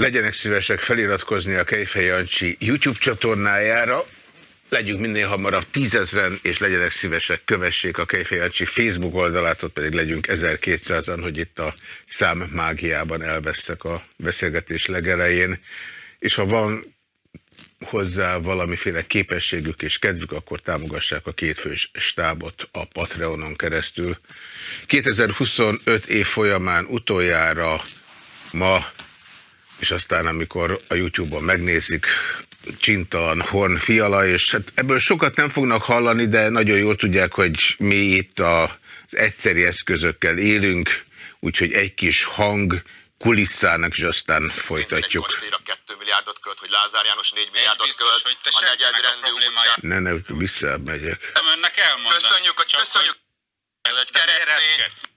Legyenek szívesek feliratkozni a Kejfej Jancsi YouTube csatornájára, legyünk minél hamarabb tízezren, és legyenek szívesek, kövessék a Kejfej Jancsi Facebook oldalát, ott pedig legyünk 1200-an, hogy itt a szám mágiában elvesztek a beszélgetés legelején. És ha van hozzá valamiféle képességük és kedvük, akkor támogassák a kétfős stábot a Patreonon keresztül. 2025 év folyamán utoljára ma, és aztán amikor a YouTube-on megnézik, Csintalan Horn Fiala, és hát ebből sokat nem fognak hallani, de nagyon jól tudják, hogy mi itt az egyszeri eszközökkel élünk, úgyhogy egy kis hang, kulisszának, és aztán folytatjuk. A 2 milliárdot költ, hogy Lázár János 4 milliárdot biztos, költ, hogy te a negyedrendű Ne, ne, visszamegyek. Nem önnek elmondani. Köszönjük, hogy köszönjük. Egy keresztény.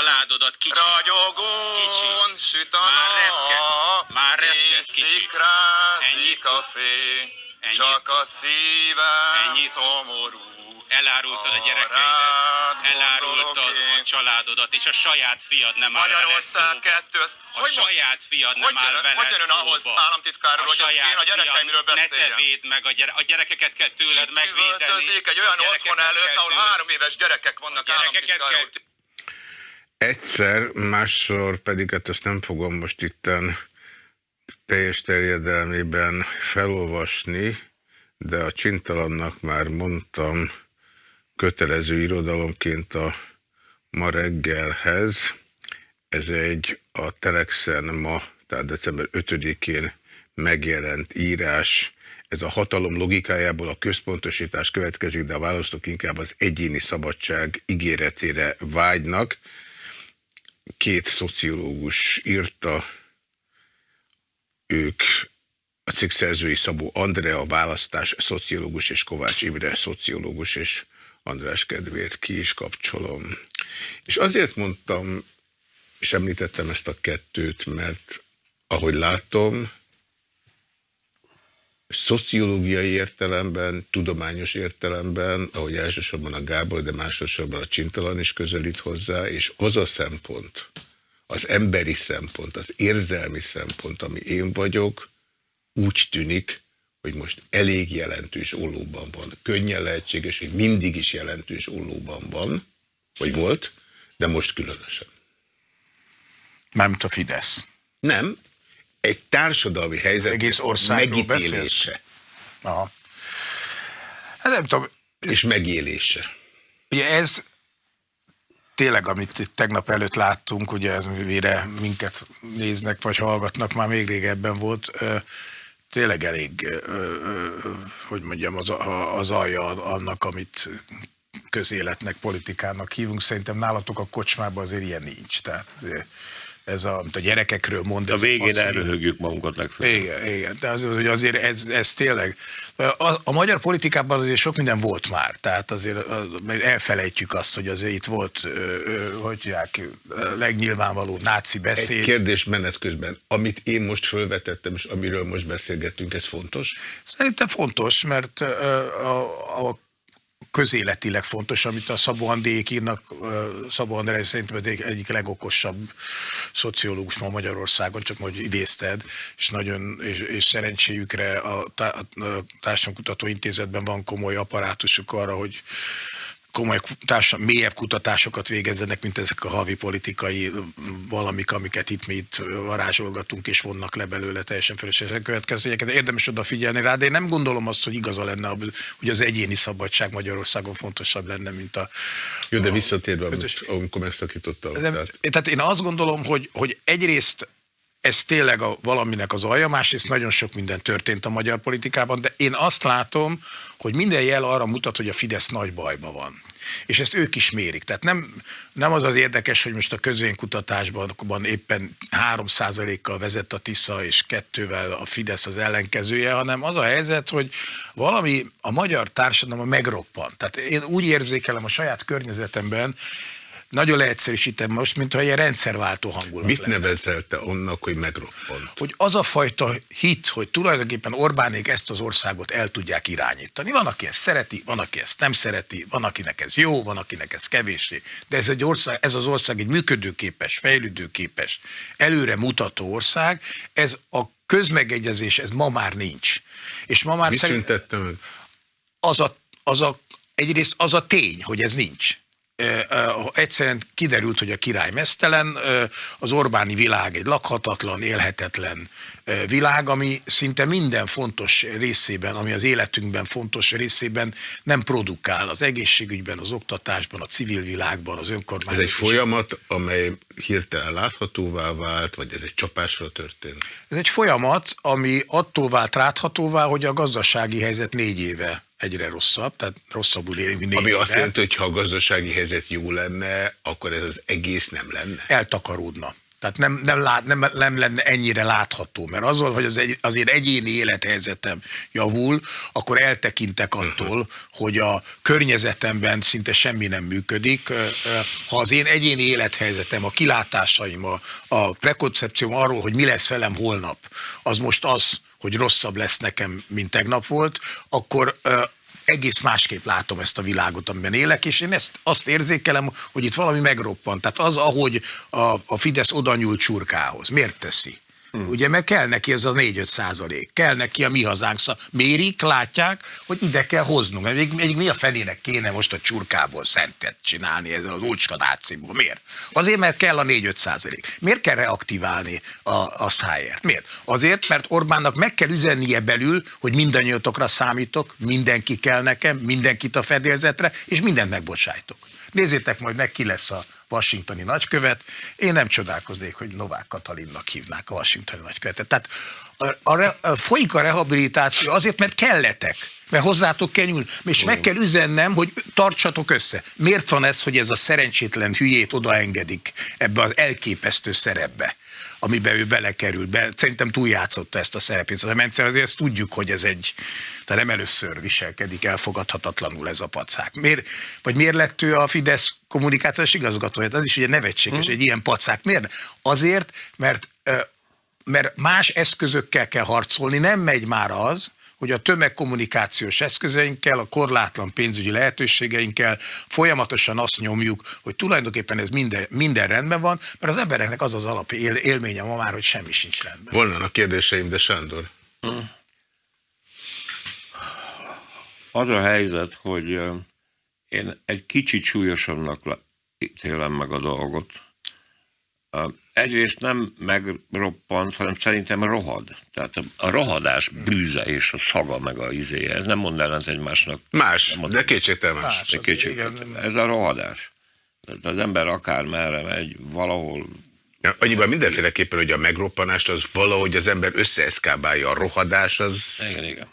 Családodat kicsi. Ragyogón kicsi. süt a Már reszketsz. Már reszketsz kicsi. rázik a fény. Csak a szívem szomorú elárultad a gyerekeidet, elárultad a családodat, és a saját fiad nem áll Magyarország kettő, a hogy saját fiad nem áll veled Hogy jön ahhoz államtitkár hogy én a gyerekeimről beszéljem? Ne te védd meg a, gyere, a gyerekeket kell tőled Itt megvédeni. egy olyan otthon előtt, ahol három éves gyerekek vannak államtitkár Egyszer, másszor pedig, hát ezt nem fogom most itten teljes terjedelmében felolvasni, de a csintalannak már mondtam, kötelező irodalomként a ma reggelhez. Ez egy a Telexen ma, tehát december 5-én megjelent írás. Ez a hatalom logikájából a központosítás következik, de a választók inkább az egyéni szabadság ígéretére vágynak. Két szociológus írta, ők a cikk szerzői Szabó Andrea, választás szociológus, és Kovács Imre szociológus, és András kedvéért ki is kapcsolom. És azért mondtam, és említettem ezt a kettőt, mert ahogy látom, szociológiai értelemben, tudományos értelemben, ahogy elsősorban a Gábor, de másodszorban a Csintalan is közelít hozzá, és az a szempont, az emberi szempont, az érzelmi szempont, ami én vagyok, úgy tűnik, hogy most elég jelentős ollóban van. Könnyen lehetséges, hogy mindig is jelentős ollóban van, vagy volt, de most különösen. Mármint a Fidesz. Nem, egy társadalmi helyzet Egész megítélése. Aha. Hát nem tudom. És megélése. Ugye ez tényleg, amit tegnap előtt láttunk, ugye ez mire minket néznek vagy hallgatnak, már még régebben volt, tényleg elég, hogy mondjam, az, az alja annak, amit közéletnek, politikának hívunk. Szerintem nálatok a kocsmában azért ilyen nincs. Tehát ez a, amit a gyerekekről mond. A végén elröhögjük magunkat legfeljebb. Igen, igen, de az, hogy azért ez, ez tényleg, a, a magyar politikában azért sok minden volt már, tehát azért elfelejtjük azt, hogy azért itt volt, hogy tudják, legnyilvánvaló náci beszéd. Egy kérdés menet közben, amit én most felvetettem, és amiről most beszélgettünk, ez fontos? Szerintem fontos, mert a, a közéletileg fontos, amit a Szabó Andék írnak. Szabó André szerintem egyik legokosabb szociológus ma Magyarországon, csak hogy idézted, és nagyon, és, és szerencséjükre a, tá, a Társadalomkutató Intézetben van komoly apparátusuk arra, hogy komoly társa, mélyebb kutatásokat végezzenek, mint ezek a havi politikai valamik, amiket itt mi itt varázsolgatunk, és vonnak le belőle teljesen fölöslegesen következményeket. Érdemes odafigyelni rá, de én nem gondolom azt, hogy igaza lenne, hogy az egyéni szabadság Magyarországon fontosabb lenne, mint a... Jó, de visszatérve, amit, amikor megszakítottam. Tehát... tehát én azt gondolom, hogy, hogy egyrészt ez tényleg a, valaminek az alja, másrészt nagyon sok minden történt a magyar politikában, de én azt látom, hogy minden jel arra mutat, hogy a Fidesz nagy bajban van. És ezt ők is mérik. Tehát nem, nem az az érdekes, hogy most a közvénykutatásban éppen 3%-kal vezet a TISZA, és kettővel a Fidesz az ellenkezője, hanem az a helyzet, hogy valami a magyar társadalom megroppan. Tehát én úgy érzékelem a saját környezetemben, nagyon leegyszerűsítem most, mintha ilyen rendszerváltó hangulat Mit lenne. nevezelte annak, hogy megroppant? Hogy az a fajta hit, hogy tulajdonképpen Orbánék ezt az országot el tudják irányítani. Van, aki ezt szereti, van, aki ezt nem szereti, van, akinek ez jó, van, akinek ez kevéssé. De ez, egy ország, ez az ország egy működőképes, fejlődőképes, előre mutató ország. Ez a közmegegyezés, ez ma már nincs. És ma már Mit szerint az a, az a, egyrészt az a tény, hogy ez nincs. Egyszerűen kiderült, hogy a király mesztelen, az Orbáni világ egy lakhatatlan, élhetetlen világ, ami szinte minden fontos részében, ami az életünkben fontos részében nem produkál. Az egészségügyben, az oktatásban, a civil világban, az Ez önkormányzat. egy folyamat, amely hirtelen láthatóvá vált, vagy ez egy csapásra történt? Ez egy folyamat, ami attól vált láthatóvá, hogy a gazdasági helyzet négy éve egyre rosszabb, tehát rosszabbul élünk, mint négy Ami azt jelenti, hogy ha a gazdasági helyzet jó lenne, akkor ez az egész nem lenne. eltakaródna. Tehát nem, nem, lát, nem, nem lenne ennyire látható, mert azzal, hogy az egy, azért egyéni élethelyzetem javul, akkor eltekintek attól, hogy a környezetemben szinte semmi nem működik. Ha az én egyéni élethelyzetem, a kilátásaim, a, a prekoncepcióm arról, hogy mi lesz velem holnap, az most az, hogy rosszabb lesz nekem, mint tegnap volt, akkor ö, egész másképp látom ezt a világot, amiben élek, és én ezt azt érzékelem, hogy itt valami megroppant. Tehát az, ahogy a, a Fidesz oda nyúl csurkához. Miért teszi? Hmm. Ugye, mert kell neki ez a 4-5 százalék, kell neki a mi hazánk, szá- mérik, látják, hogy ide kell hoznunk. Még, még mi a fenének kéne most a csurkából szentet csinálni ezzel az úcska náciból? Miért? Azért, mert kell a 4-5 százalék. Miért kell reaktiválni a, a szájért? Miért? Azért, mert Orbánnak meg kell üzennie belül, hogy mindannyiatokra számítok, mindenki kell nekem, mindenkit a fedélzetre, és mindent megbocsájtok. Nézzétek majd meg, ki lesz a washingtoni nagykövet. Én nem csodálkoznék, hogy Novák Katalinnak hívnák a washingtoni nagykövetet. Tehát a, a, re- a, folyik a rehabilitáció azért, mert kelletek. Mert hozzátok kell nyúlni. És meg kell üzennem, hogy tartsatok össze. Miért van ez, hogy ez a szerencsétlen hülyét odaengedik ebbe az elképesztő szerepbe? Amiben ő belekerült. Be, szerintem túljátszotta ezt a szerepét. A Mencer azért ezt tudjuk, hogy ez egy, tehát nem először viselkedik elfogadhatatlanul ez a pacák. Miért, vagy miért lett ő a Fidesz kommunikációs igazgatója? Ez is ugye nevetséges, egy ilyen pacák. Miért? Azért, mert, mert más eszközökkel kell harcolni, nem megy már az, hogy a tömegkommunikációs eszközeinkkel, a korlátlan pénzügyi lehetőségeinkkel folyamatosan azt nyomjuk, hogy tulajdonképpen ez minden, minden rendben van, mert az embereknek az az alap él, élménye ma már, hogy semmi sincs rendben. Volnának kérdéseim, de Sándor. Az a helyzet, hogy én egy kicsit súlyosabbnak ítélem meg a dolgot. Egyrészt nem megroppant, hanem szerintem rohad. Tehát a- a rohadás bűze és a szaga meg a izéje, ez nem mond ellent egymásnak. Más, de kétségtelen más. Más. De kétségtelen. Ez a rohadás. Tehát az ember akár merre megy, valahol Ja, Annyiban mindenféleképpen, hogy a megroppanást az valahogy az ember összeeszkábálja, a rohadás az... Igen, igen.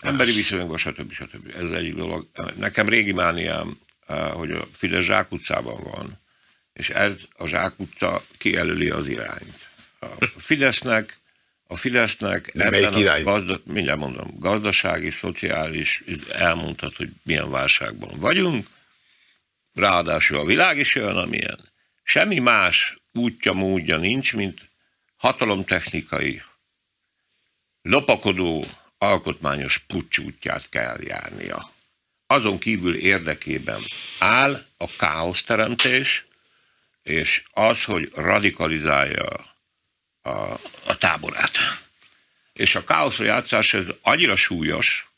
Emberi viszonyokban, stb. stb. Ez egyik dolog. Nekem régi mániám, eh, hogy a Fidesz zsákutcában van, és ez a zsákutca kijelöli az irányt. A Fidesznek, a Fidesznek De melyik a gazda, mindjárt mondom, gazdasági, szociális, elmondhat, hogy milyen válságban vagyunk, ráadásul a világ is olyan, amilyen. Semmi más útja, módja nincs, mint hatalomtechnikai, lopakodó, alkotmányos pucs útját kell járnia. Azon kívül érdekében áll a káoszteremtés, és az, hogy radikalizálja a, a táborát. És a káoszra játszás ez annyira súlyos,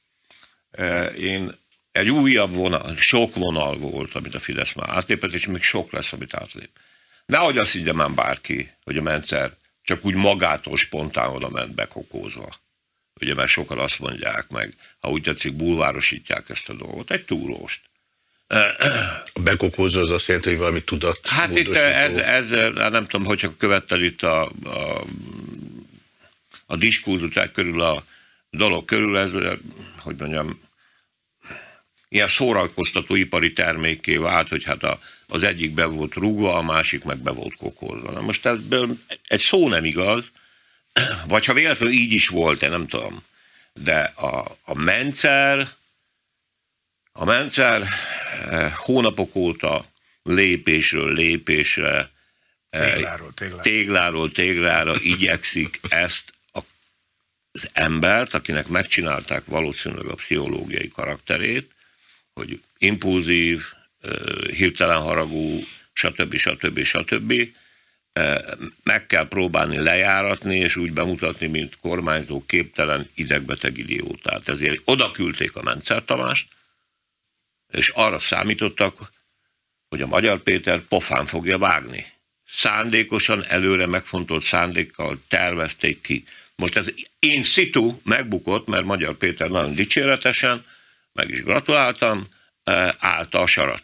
eh, én egy újabb vonal, sok vonal volt, amit a Fidesz már átlépett, és még sok lesz, amit átlép. Nehogy azt higgye már bárki, hogy a Mencer csak úgy magától spontán oda ment bekokózva. Ugye, mert sokan azt mondják meg, ha úgy tetszik, bulvárosítják ezt a dolgot, egy túróst. A bekokózó az azt jelenti, hogy valami tudat. Hát itt ez, ez, hát nem tudom, hogyha követted itt a, a, a diskurzut körül a dolog körül, ez, hogy mondjam, ilyen szórakoztató ipari termékké vált, hogy hát a, az egyik be volt rúgva, a másik meg be volt kokózva. Na most ebből egy szó nem igaz, vagy ha véletlenül így is volt, én nem tudom. De a, a mencer, a mencer eh, hónapok óta lépésről lépésre, tégláról, téglára. tégláról téglára igyekszik ezt az embert, akinek megcsinálták valószínűleg a pszichológiai karakterét, hogy impulzív, hirtelen haragú, stb. stb. stb. Meg kell próbálni lejáratni, és úgy bemutatni, mint kormányzó képtelen idegbeteg idiótát. Ezért oda küldték a Mencer Tamást, és arra számítottak, hogy a Magyar Péter pofán fogja vágni. Szándékosan, előre megfontolt szándékkal tervezték ki. Most ez in situ megbukott, mert Magyar Péter nagyon dicséretesen, meg is gratuláltam, állta a sarat.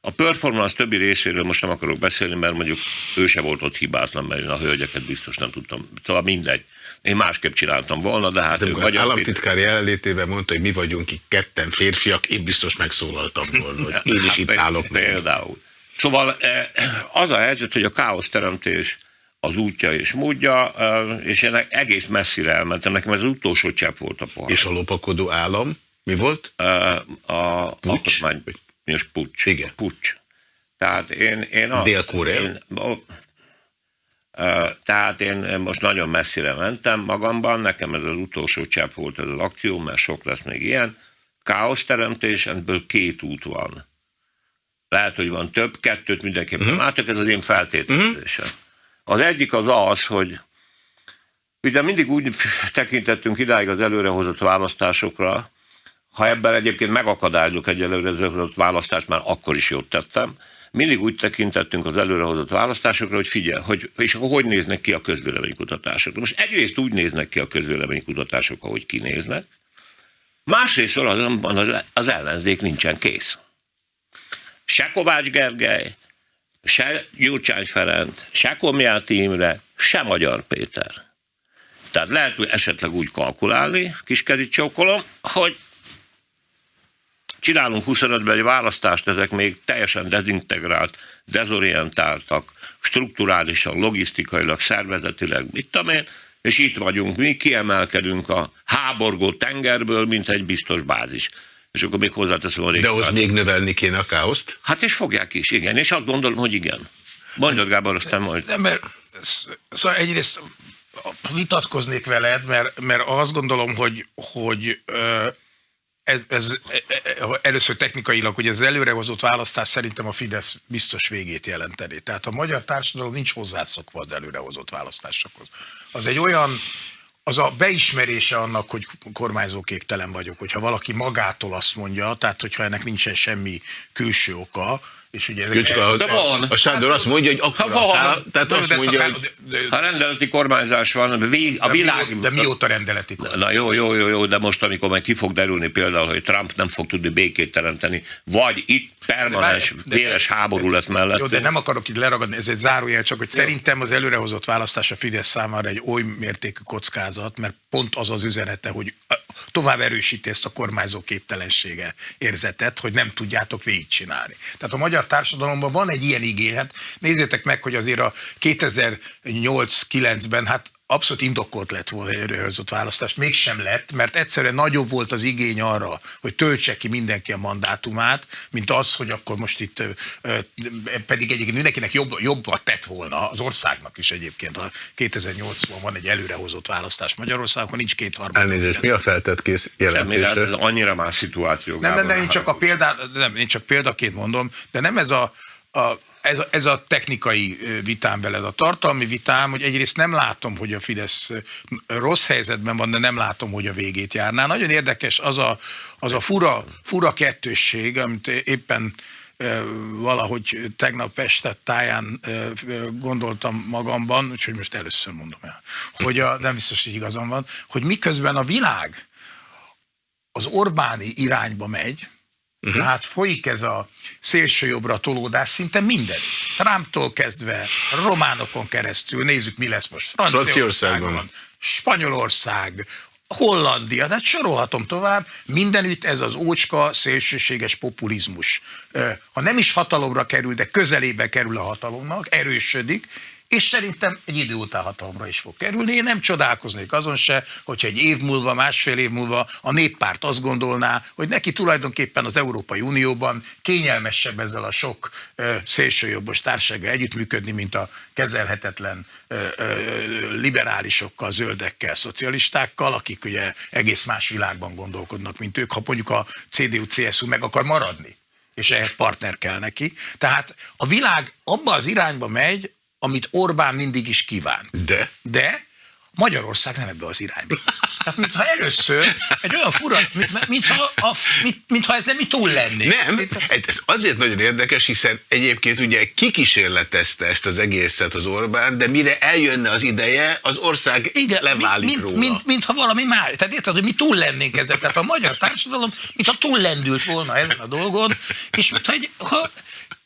A performance többi részéről most nem akarok beszélni, mert mondjuk ő se volt ott hibátlan, mert én a hölgyeket biztos nem tudtam. Szóval mindegy. Én másképp csináltam volna, de hát... De ő magyar államtitkár jelenlétében mondta, hogy mi vagyunk itt ketten férfiak, én biztos megszólaltam volna, hogy én is itt hát, állok. Például. Szóval az a helyzet, hogy a káoszteremtés az útja és módja, és ennek egész messzire elmentem. Nekem ez az utolsó csepp volt a pohár. És a lopakodó állam? Mi volt? A, a alkotmányos pucs. Igen. Pucs. Tehát én... én a, Dél-Korea? Tehát én most nagyon messzire mentem magamban, nekem ez az utolsó csepp volt ez az akció, mert sok lesz még ilyen. Káoszteremtés, ebből két út van. Lehet, hogy van több, kettőt mindenképpen uh-huh. látok, ez az én feltételezésem. Uh-huh. Az egyik az az, hogy ugye mindig úgy tekintettünk idáig az előrehozott választásokra, ha ebben egyébként megakadályozok egy előrehozott választást, már akkor is jót tettem, mindig úgy tekintettünk az előrehozott választásokra, hogy figyel, hogy, és hogy néznek ki a közvéleménykutatások. Most egyrészt úgy néznek ki a közvéleménykutatások, ahogy kinéznek, másrészt azonban az ellenzék nincsen kész. Se Kovács Gergely, se Gyurcsány Ferenc, se Komjáti Imre, se Magyar Péter. Tehát lehet hogy esetleg úgy kalkulálni, kiskezi csókolom, hogy csinálunk 25-ben egy választást, ezek még teljesen dezintegrált, dezorientáltak, strukturálisan, logisztikailag, szervezetileg, mit tudom én, és itt vagyunk, mi kiemelkedünk a háborgó tengerből, mint egy biztos bázis. És akkor még hozzáteszem a De ahhoz még növelni kéne a káoszt? Hát és fogják is, igen. És azt gondolom, hogy igen. Mondjad Gábor, aztán majd. Nem, mert szóval egyrészt vitatkoznék veled, mert, mert azt gondolom, hogy, hogy ez, ez, először technikailag, hogy ez előrehozott választás szerintem a Fidesz biztos végét jelenteni. Tehát a magyar társadalom nincs hozzászokva az előrehozott választásokhoz. Az egy olyan az a beismerése annak, hogy kormányzóképtelen vagyok, hogyha valaki magától azt mondja, tehát hogyha ennek nincsen semmi külső oka, és ugye ezek csak a, de van. A, a Sándor azt mondja, hogy akkor ha van. tehát azt mondja, hogy... Ha rendeleti kormányzás van, a világ... De, mi, de mióta rendeleti kormányzás? Na jó, jó, jó, jó, de most, amikor meg ki fog derülni például, hogy Trump nem fog tudni békét teremteni, vagy itt permanens, véres háború lesz mellett. Jó, de nem akarok itt leragadni, ez egy zárójel, csak hogy jó. szerintem az előrehozott választás a Fidesz számára egy oly mértékű kockázat, mert pont az az üzenete, hogy tovább erősíti ezt a kormányzó képtelensége érzetet, hogy nem tudjátok végigcsinálni. Tehát a magyar társadalomban van egy ilyen igényet. Nézzétek meg, hogy azért a 2008-9-ben hát abszolút indokolt lett volna egy előrehozott választást, mégsem lett, mert egyszerűen nagyobb volt az igény arra, hogy töltse ki mindenki a mandátumát, mint az, hogy akkor most itt pedig egyébként mindenkinek jobb, jobbat tett volna, az országnak is egyébként. A 2008-ban van egy előrehozott választás Magyarországon, nincs két harmad. Elnézést, mi a feltett kész jelentésre? Annyira más szituáció. Nem, nem, nem, én csak a példát, nem, én csak példaként mondom, de nem ez a, a ez, ez a technikai vitám veled, a tartalmi vitám, hogy egyrészt nem látom, hogy a Fidesz rossz helyzetben van, de nem látom, hogy a végét járná. Nagyon érdekes az a, az a fura, fura kettősség, amit éppen valahogy tegnap este táján gondoltam magamban, úgyhogy most először mondom el, hogy a, nem biztos, hogy igazam van, hogy miközben a világ az Orbáni irányba megy, Uh-huh. Tehát folyik ez a szélsőjobbra tolódás szinte minden. Trumptól kezdve, románokon keresztül, nézzük mi lesz most Franciaországban, Spanyolország, Hollandia, hát sorolhatom tovább, mindenütt ez az ócska, szélsőséges populizmus. Ha nem is hatalomra kerül, de közelébe kerül a hatalomnak, erősödik, és szerintem egy idő után hatalomra is fog kerülni. Én nem csodálkoznék azon se, hogyha egy év múlva, másfél év múlva a néppárt azt gondolná, hogy neki tulajdonképpen az Európai Unióban kényelmesebb ezzel a sok ö, szélsőjobbos társasággal együttműködni, mint a kezelhetetlen ö, ö, liberálisokkal, zöldekkel, szocialistákkal, akik ugye egész más világban gondolkodnak, mint ők, ha mondjuk a CDU-CSU meg akar maradni és ehhez partner kell neki. Tehát a világ abba az irányba megy, amit Orbán mindig is kíván. De? De Magyarország nem ebbe az irányba. Tehát mintha először egy olyan fura, mintha, a, mint, mintha ezzel mi túl lennénk. Nem, ez azért nagyon érdekes, hiszen egyébként ugye kikísérletezte ezt az egészet az Orbán, de mire eljönne az ideje, az ország Igen, leválik mint, róla. Mint, mintha valami más. Tehát érted, hogy mi túl lennénk ezzel. Tehát a magyar társadalom, mintha túl lendült volna ezen a dolgon, és mintha egy, ha,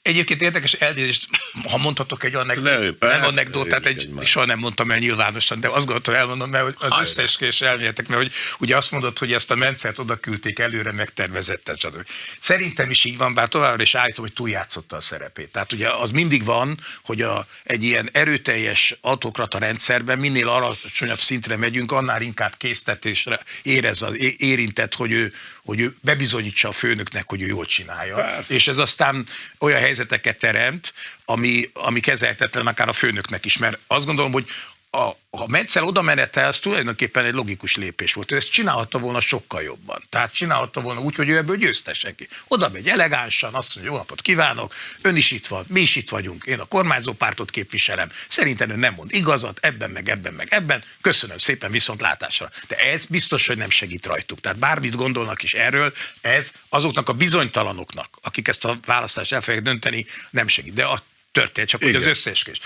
Egyébként érdekes elnézést, ha mondhatok egy anekdotát, nem anekdotát, egy, soha nem mondtam el nyilvánosan, de azt gondoltam elmondom, mert az összeeskés elméletek, mert hogy ugye azt mondod, hogy ezt a mencert oda küldték előre megtervezetten, stb. Szerintem is így van, bár továbbra is állítom, hogy túljátszotta a szerepét. Tehát ugye az mindig van, hogy a, egy ilyen erőteljes autokrata rendszerben minél alacsonyabb szintre megyünk, annál inkább késztetésre érez az érintett, hogy ő, hogy ő bebizonyítsa a főnöknek, hogy ő jól csinálja. Persze. És ez aztán olyan helyzeteket teremt, ami, ami kezelhetetlen akár a főnöknek is, mert azt gondolom, hogy a, a Metzel oda menete, az tulajdonképpen egy logikus lépés volt. Ő ezt csinálhatta volna sokkal jobban. Tehát csinálhatta volna úgy, hogy ő ebből győztesen ki. Oda megy elegánsan, azt mondja, jó napot kívánok, ön is itt van, mi is itt vagyunk, én a kormányzó pártot képviselem, szerintem ön nem mond igazat, ebben, meg ebben, meg ebben, köszönöm szépen viszont látásra. De ez biztos, hogy nem segít rajtuk. Tehát bármit gondolnak is erről, ez azoknak a bizonytalanoknak, akik ezt a választást el fogják dönteni, nem segít. De a történt, csak hogy az összeeskés.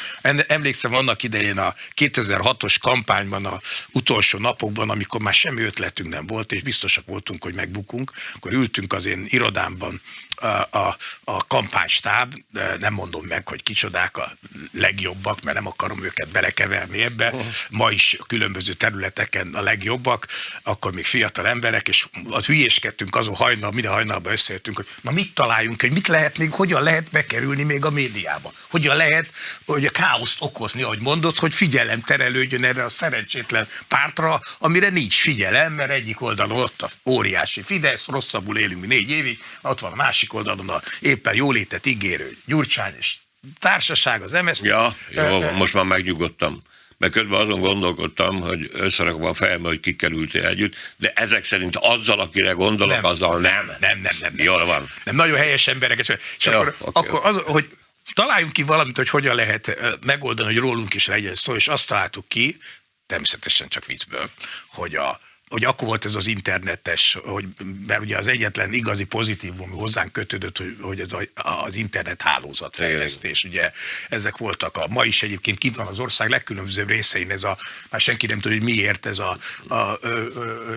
Emlékszem annak idején a 2006-os kampányban, a utolsó napokban, amikor már semmi ötletünk nem volt, és biztosak voltunk, hogy megbukunk, akkor ültünk az én irodámban a, a, a kampánystáb, nem mondom meg, hogy kicsodák a legjobbak, mert nem akarom őket belekeverni ebbe, ma is különböző területeken a legjobbak, akkor még fiatal emberek, és az hülyéskedtünk azon hajnal, minden hajnalban összejöttünk, hogy na mit találjunk, hogy mit lehet még, hogyan lehet bekerülni még a médiába, hogyan lehet hogy a káoszt okozni, ahogy mondod, hogy figyelem terelődjön erre a szerencsétlen pártra, amire nincs figyelem, mert egyik oldalon ott a óriási Fidesz, rosszabbul élünk mi négy évig, ott van a másik oldalon a éppen jólétet ígérő Gyurcsány és társaság, az MSZP. Ja, jó, most már megnyugodtam. Mert közben azon gondolkodtam, hogy összerakom a fejembe, hogy kikerültél együtt, de ezek szerint azzal, akire gondolok, nem, azzal nem. Nem, nem, nem. nem Jól van. Nem, nagyon helyes emberek. És ja, akkor, okay. akkor az, hogy találjunk ki valamit, hogy hogyan lehet megoldani, hogy rólunk is legyen szó, és azt találtuk ki, természetesen csak viccből, hogy a, hogy akkor volt ez az internetes, hogy, mert ugye az egyetlen igazi pozitívum hozzánk kötődött, hogy, hogy ez a, az internet hálózatfejlesztés, ugye ezek voltak a, ma is egyébként kint van az ország legkülönbözőbb részein ez a, már senki nem tudja, hogy miért ez a, a, a, a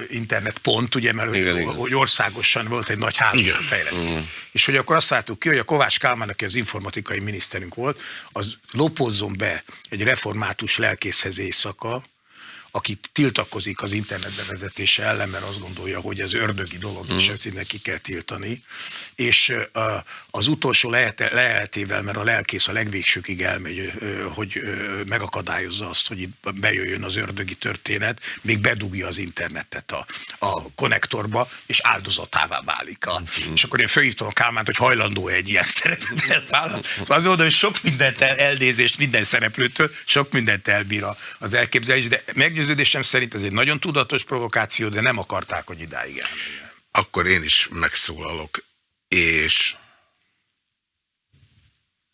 internet pont, ugye, mert igen, hogy, igen. hogy országosan volt egy nagy hálózatfejlesztés. Igen. Mm. És hogy akkor azt láttuk ki, hogy a Kovács Kálmán, aki az informatikai miniszterünk volt, az lopozzon be egy református lelkészhez éjszaka, aki tiltakozik az internet bevezetése ellen, mert azt gondolja, hogy ez ördögi dolog, és mm. ezt innen ki kell tiltani. És az utolsó lehetével, mert a lelkész a legvégsőkig elmegy, hogy megakadályozza azt, hogy itt bejöjjön az ördögi történet, még bedugja az internetet a, a konnektorba, és áldozatává válik. A, mm. És akkor én fölhívtam a Kálmánt, hogy hajlandó egy ilyen szerepet elvállalni. Szóval az mondom, hogy sok mindent elnézést minden szereplőtől, sok mindent elbír az elképzelés, de meggyőző meggyőződésem szerint ez egy nagyon tudatos provokáció, de nem akarták, hogy idáig elmenjen. Akkor én is megszólalok, és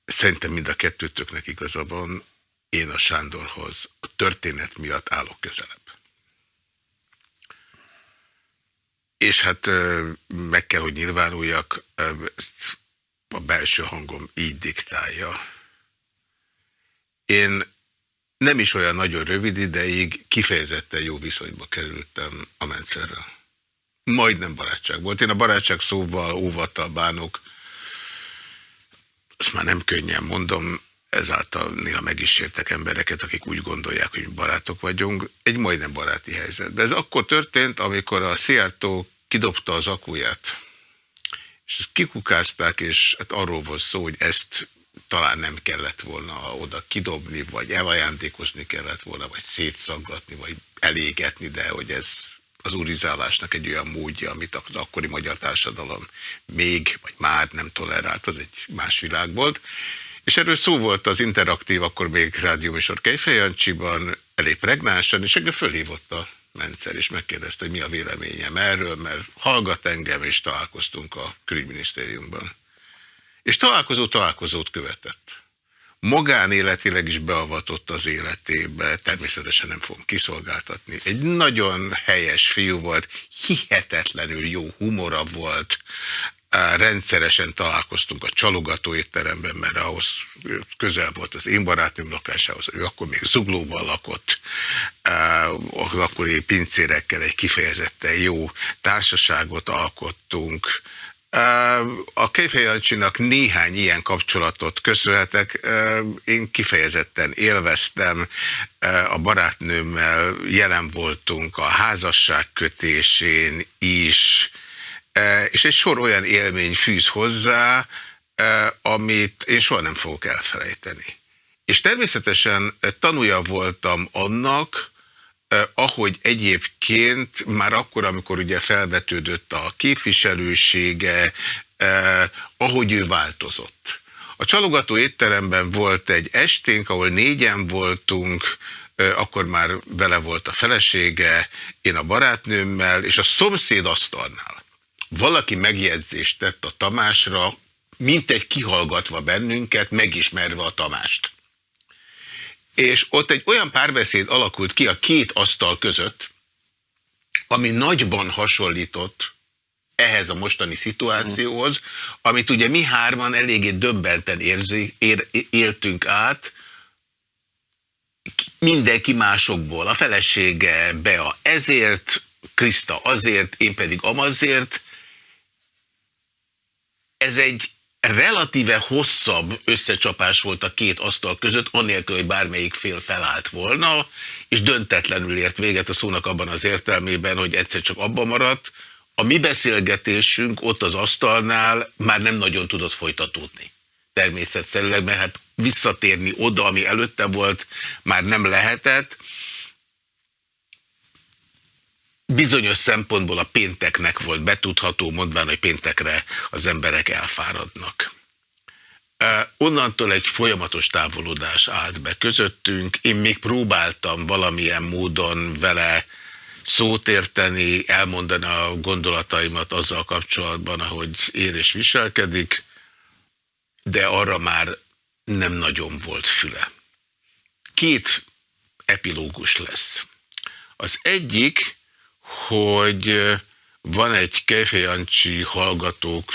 szerintem mind a kettőtöknek igaza van, én a Sándorhoz a történet miatt állok közelebb. És hát meg kell, hogy nyilvánuljak, ezt a belső hangom így diktálja. Én nem is olyan nagyon rövid ideig kifejezetten jó viszonyba kerültem a Mencerrel. Majdnem barátság volt. Én a barátság szóval óvattal bánok. Azt már nem könnyen mondom, ezáltal néha meg is értek embereket, akik úgy gondolják, hogy barátok vagyunk, egy majdnem baráti helyzetben. Ez akkor történt, amikor a Szijjártó kidobta az akuját, és ezt kikukázták, és hát arról volt szó, hogy ezt talán nem kellett volna oda kidobni, vagy elajándékozni kellett volna, vagy szétszaggatni, vagy elégetni, de hogy ez az urizálásnak egy olyan módja, amit az akkori magyar társadalom még, vagy már nem tolerált, az egy más világ volt. És erről szó volt az interaktív, akkor még rádióműsor Kejfejancsiban, elég pregnánsan, és engem fölhívott a Mencer, és megkérdezte, hogy mi a véleményem erről, mert hallgat engem, és találkoztunk a külügyminisztériumban. És találkozó találkozót követett. Magánéletileg is beavatott az életébe, természetesen nem fogom kiszolgáltatni. Egy nagyon helyes fiú volt, hihetetlenül jó humora volt, rendszeresen találkoztunk a csalogató étteremben, mert ahhoz közel volt az én barátnőm lakásához, ő akkor még zuglóban lakott, az akkori pincérekkel egy kifejezetten jó társaságot alkottunk, a Kejfejancsinak néhány ilyen kapcsolatot köszönhetek. Én kifejezetten élveztem, a barátnőmmel jelen voltunk a házasság kötésén is, és egy sor olyan élmény fűz hozzá, amit én soha nem fogok elfelejteni. És természetesen tanúja voltam annak, ahogy egyébként már akkor, amikor ugye felvetődött a képviselősége, ahogy ő változott. A csalogató étteremben volt egy esténk, ahol négyen voltunk, akkor már vele volt a felesége, én a barátnőmmel, és a szomszéd asztalnál valaki megjegyzést tett a Tamásra, mint egy kihallgatva bennünket, megismerve a Tamást és ott egy olyan párbeszéd alakult ki a két asztal között, ami nagyban hasonlított ehhez a mostani szituációhoz, amit ugye mi hárman eléggé döbbenten érzi, ér, éltünk át, mindenki másokból. A felesége Bea ezért, Krista azért, én pedig amazért. Ez egy relatíve hosszabb összecsapás volt a két asztal között, anélkül, hogy bármelyik fél felállt volna, és döntetlenül ért véget a szónak abban az értelmében, hogy egyszer csak abban maradt. A mi beszélgetésünk ott az asztalnál már nem nagyon tudott folytatódni. Természetszerűleg, mert hát visszatérni oda, ami előtte volt, már nem lehetett, bizonyos szempontból a pénteknek volt betudható, mondván, hogy péntekre az emberek elfáradnak. Onnantól egy folyamatos távolodás állt be közöttünk. Én még próbáltam valamilyen módon vele szót érteni, elmondani a gondolataimat azzal kapcsolatban, ahogy ér és viselkedik, de arra már nem nagyon volt füle. Két epilógus lesz. Az egyik, hogy van egy Kejfejancsi hallgatók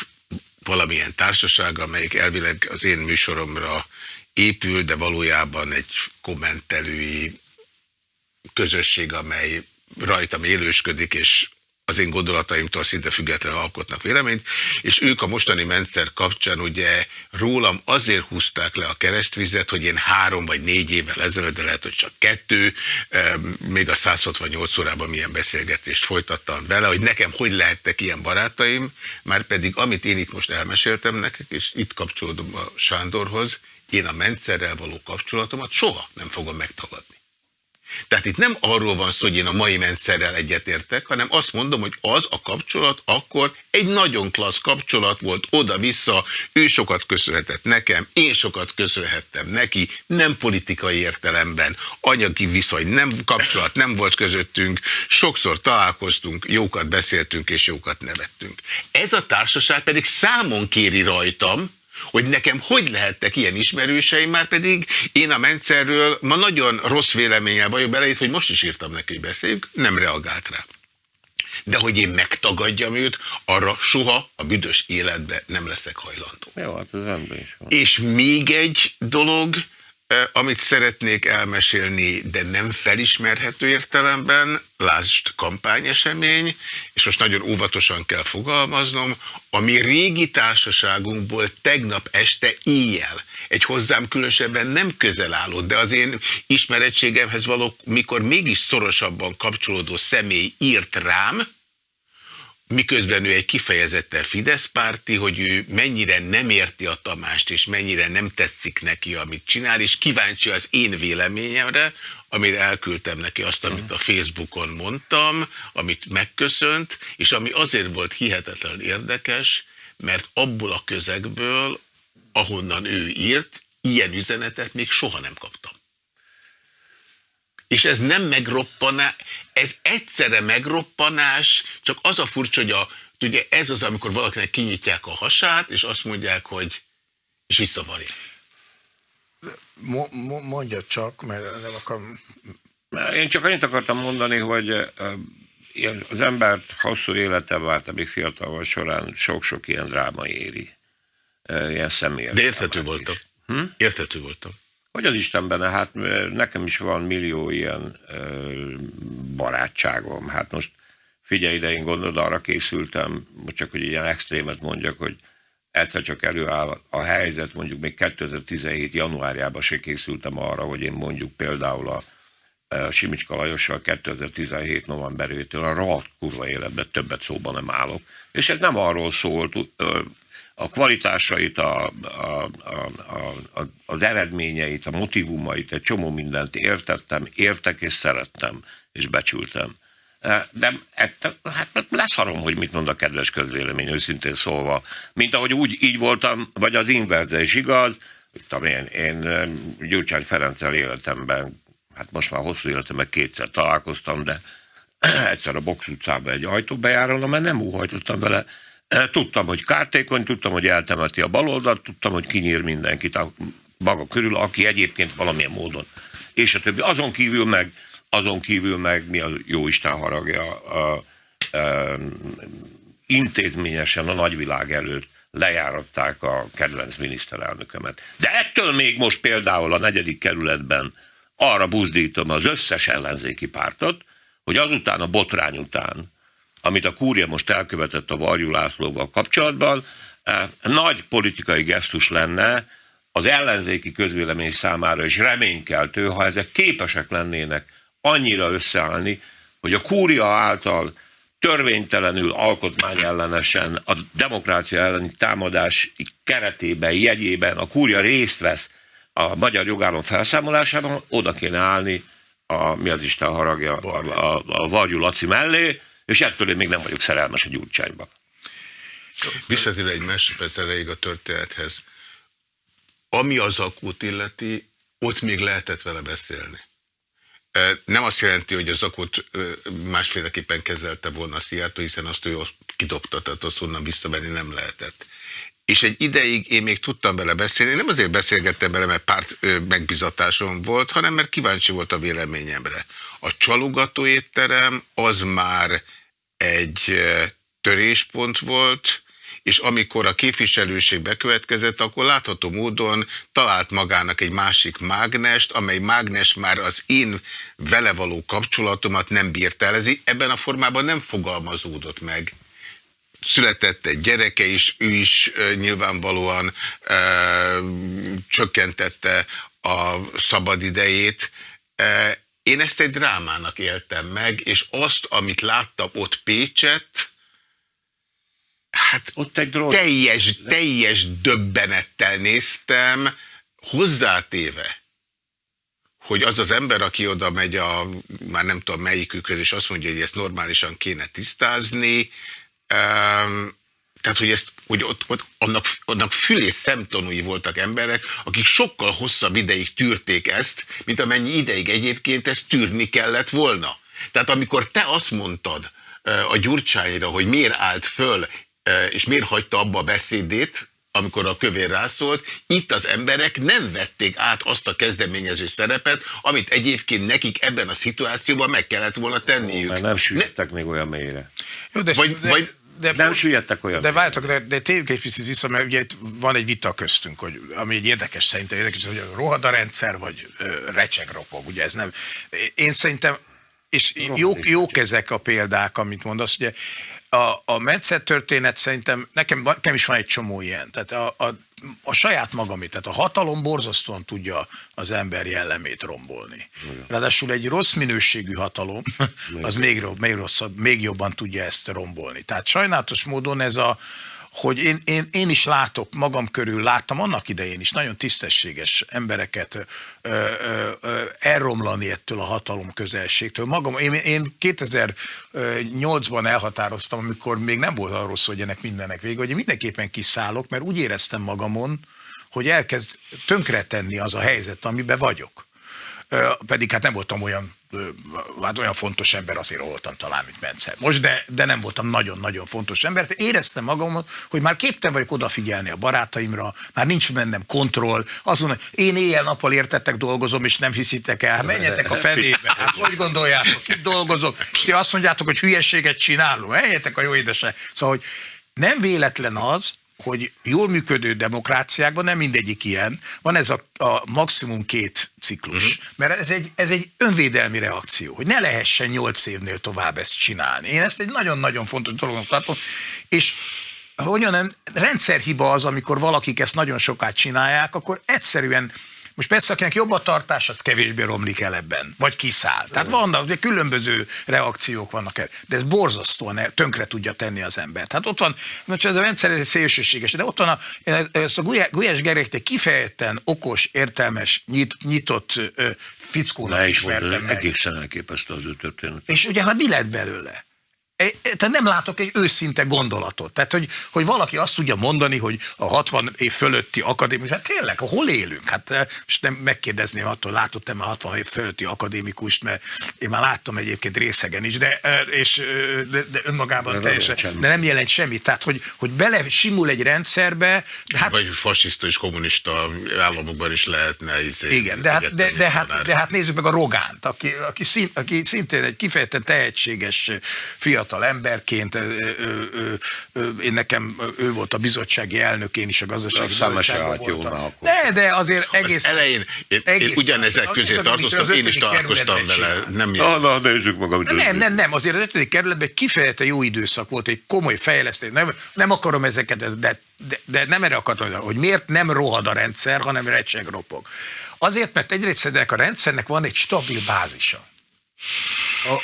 valamilyen társaság, amelyik elvileg az én műsoromra épül, de valójában egy kommentelői közösség, amely rajtam élősködik, és az én gondolataimtól szinte függetlenül alkotnak véleményt, és ők a mostani mentszer kapcsán ugye rólam azért húzták le a keresztvizet, hogy én három vagy négy évvel ezelőtt, de lehet, hogy csak kettő, még a 168 órában milyen beszélgetést folytattam vele, hogy nekem hogy lehettek ilyen barátaim, már pedig amit én itt most elmeséltem nekik, és itt kapcsolódom a Sándorhoz, én a mentszerrel való kapcsolatomat soha nem fogom megtagadni. Tehát itt nem arról van szó, hogy én a mai rendszerrel egyetértek, hanem azt mondom, hogy az a kapcsolat akkor egy nagyon klassz kapcsolat volt oda-vissza, ő sokat köszönhetett nekem, én sokat köszönhettem neki, nem politikai értelemben, anyagi viszony, nem kapcsolat nem volt közöttünk, sokszor találkoztunk, jókat beszéltünk és jókat nevettünk. Ez a társaság pedig számon kéri rajtam, hogy nekem hogy lehettek ilyen ismerőseim, már pedig én a Mencerről ma nagyon rossz véleménnyel vagyok bele, hogy most is írtam neki, hogy beszéljünk, nem reagált rá. De hogy én megtagadjam őt, arra soha a büdös életbe nem leszek hajlandó. Jó, hát az is van. És még egy dolog, amit szeretnék elmesélni, de nem felismerhető értelemben, lásd kampányesemény, és most nagyon óvatosan kell fogalmaznom, ami régi társaságunkból tegnap este éjjel, egy hozzám különösebben nem közel álló, de az én ismerettségemhez való, mikor mégis szorosabban kapcsolódó személy írt rám, miközben ő egy kifejezetten Fidesz párti, hogy ő mennyire nem érti a Tamást, és mennyire nem tetszik neki, amit csinál, és kíváncsi az én véleményemre, amire elküldtem neki azt, amit a Facebookon mondtam, amit megköszönt, és ami azért volt hihetetlen érdekes, mert abból a közegből, ahonnan ő írt, ilyen üzenetet még soha nem kaptam. És ez nem megroppanás, ez egyszerre megroppanás, csak az a furcsa, hogy a, ugye ez az, amikor valakinek kinyitják a hasát, és azt mondják, hogy és visszavarja. Mo, mo, mondja csak, mert nem akarom... Én csak annyit akartam mondani, hogy az embert hosszú élete vált, még fiatal során sok-sok ilyen dráma éri. Ilyen személyes. De érthető voltam. Hm? Érthető voltam. Hogy az Istenben, hát nekem is van millió ilyen barátságom. Hát most figyelj ide, én gondolod, arra készültem, most csak hogy ilyen extrémet mondjak, hogy egyszer csak előáll a helyzet, mondjuk még 2017. januárjában se készültem arra, hogy én mondjuk például a, a Simicska Lajossal 2017 novemberétől a rohadt kurva életben többet szóban nem állok. És ez nem arról szólt, a kvalitásait, a, a, a, a, az eredményeit, a motivumait, egy csomó mindent értettem, értek és szerettem, és becsültem. E, de hát leszarom, hogy mit mond a kedves közvélemény, őszintén szólva. Mint ahogy úgy így voltam, vagy az inverze is igaz, tudom én, én Gyurcsány Ferenccel életemben, hát most már hosszú életemben kétszer találkoztam, de egyszer a box utcában egy ajtóbejáron, mert nem úhajtottam vele, Tudtam, hogy kártékony, tudtam, hogy eltemeti a baloldalt, tudtam, hogy kinyír mindenkit a maga körül, aki egyébként valamilyen módon. És a többi. Azon kívül meg, azon kívül meg mi a jó Isten haragja a, a, a, intézményesen a nagyvilág előtt lejáratták a kedvenc miniszterelnökömet. De ettől még most például a negyedik kerületben arra buzdítom az összes ellenzéki pártot, hogy azután a botrány után, amit a kúria most elkövetett a Varjú Lászlóval kapcsolatban, eh, nagy politikai gesztus lenne az ellenzéki közvélemény számára is reménykeltő, ha ezek képesek lennének annyira összeállni, hogy a kúria által törvénytelenül, alkotmányellenesen a demokrácia elleni támadás keretében, jegyében a kúria részt vesz a magyar jogállam felszámolásában, oda kéne állni a, mi az Isten haragja, a, a, a Varjú Laci mellé, és ettől én még nem vagyok szerelmes a gyurcsányba. Visszatérve egy másodperc elejéig a történethez. Ami az akut illeti, ott még lehetett vele beszélni. Nem azt jelenti, hogy az akut másféleképpen kezelte volna a Szijjártó, hiszen azt ő kidobta, tehát azt onnan visszavenni nem lehetett. És egy ideig én még tudtam vele beszélni, nem azért beszélgettem vele, mert párt megbizatásom volt, hanem mert kíváncsi volt a véleményemre. A csalogató étterem az már egy töréspont volt, és amikor a képviselőség bekövetkezett, akkor látható módon talált magának egy másik mágnest, amely mágnes már az én vele való kapcsolatomat nem bírtelezi, ebben a formában nem fogalmazódott meg. Született egy gyereke is, ő is nyilvánvalóan e, csökkentette a szabadidejét. Én ezt egy drámának éltem meg, és azt, amit láttam ott Pécset, hát ott egy drog... teljes, teljes döbbenettel néztem, hozzátéve, hogy az az ember, aki oda megy a, már nem tudom melyikükhöz, és azt mondja, hogy ezt normálisan kéne tisztázni, um, tehát, hogy, ezt, hogy ott, ott annak, annak fülés szemtanúi voltak emberek, akik sokkal hosszabb ideig tűrték ezt, mint amennyi ideig egyébként ezt tűrni kellett volna. Tehát amikor te azt mondtad a Gyurcsányra, hogy miért állt föl, és miért hagyta abba a beszédét, amikor a kövér rászólt, itt az emberek nem vették át azt a kezdeményező szerepet, amit egyébként nekik ebben a szituációban meg kellett volna tenniük. Mert nem süllyedtek ne... még olyan mélyre. Jó, de, vagy, de, vagy de nem süllyedtek olyan. De váltok, de, de tényleg egy picit vissza, mert ugye van egy vita köztünk, hogy, ami egy érdekes szerintem, érdekes, hogy rohad a rendszer, vagy ö, recseg ropog, ugye ez nem. Én szerintem, és jó, jók ezek a példák, amit mondasz, ugye a, a Metzer történet szerintem, nekem, nekem is van egy csomó ilyen. Tehát a, a, a saját magamét, tehát a hatalom borzasztóan tudja az ember jellemét rombolni. Ráadásul egy rossz minőségű hatalom, az még, még rosszabb, még jobban tudja ezt rombolni. Tehát sajnálatos módon ez a, hogy én, én, én is látok magam körül, láttam annak idején is nagyon tisztességes embereket ö, ö, ö, elromlani ettől a hatalom közelségtől. Magam, én, én 2008-ban elhatároztam, amikor még nem volt arról szó, hogy ennek mindennek vége, hogy én mindenképpen kiszállok, mert úgy éreztem magamon, hogy elkezd tönkretenni az a helyzet, amiben vagyok. Pedig hát nem voltam olyan hát olyan fontos ember azért voltam talán, mint Bence. Most, de, de nem voltam nagyon-nagyon fontos ember. Éreztem magam, hogy már képtem vagyok odafigyelni a barátaimra, már nincs bennem kontroll. Azon, hogy én éjjel-nappal értettek dolgozom, és nem hiszitek el. Hát menjetek a fenébe. Hát hogy gondoljátok, itt dolgozok? Ti azt mondjátok, hogy hülyeséget csinálunk. Menjetek a jó édese. Szóval, hogy nem véletlen az, hogy jól működő demokráciákban nem mindegyik ilyen, van ez a, a maximum két ciklus, uh-huh. mert ez egy, ez egy önvédelmi reakció, hogy ne lehessen nyolc évnél tovább ezt csinálni. Én ezt egy nagyon-nagyon fontos dolognak látom, és hogyan nem, rendszerhiba az, amikor valakik ezt nagyon sokat csinálják, akkor egyszerűen most persze, akinek jobb a tartás, az kevésbé romlik el ebben, vagy kiszáll. Tehát vannak, de különböző reakciók vannak el. De ez borzasztóan tönkre tudja tenni az embert. Tehát ott van, most ez a rendszer szélsőséges, de ott van a, ez a Gulyás Gerek, egy kifejezetten okos, értelmes, nyit, nyitott fickónak is Egészen elképesztő az ő történet. És ugye, hát mi lett belőle? Tehát nem látok egy őszinte gondolatot. Tehát, hogy, hogy valaki azt tudja mondani, hogy a 60 év fölötti akadémikus, hát tényleg, hol élünk? Hát most nem megkérdezném attól, látott-e már 60 év fölötti akadémikust, mert én már láttam egyébként részegen is, de, és, de, de önmagában de teljesen, de nem jelent semmit. Tehát, hogy, hogy bele simul egy rendszerbe. Hát, Vagy fasiszta és kommunista államokban is lehetne. Izé, igen, de hát, de, de, hát, de hát nézzük meg a Rogánt, aki, aki, szint, aki szintén egy kifejezetten tehetséges fiatal fiatal emberként, ő, ő, ő, én nekem ő volt a bizottsági elnök, én is a gazdasági bizottságban voltam. De, de azért egész... Az elején, én, egész, én ugyanezek közé tartoztam, én is találkoztam vele. Nem, na, na, nézzük meg, amit Nem, nem, nem, azért az ötödik kerületben kifejezetten jó időszak volt, egy komoly fejlesztés. Nem, nem akarom ezeket, de de, de nem erre akartam, hogy miért nem rohad a rendszer, hanem recseg ropog. Azért, mert egyrészt a rendszernek van egy stabil bázisa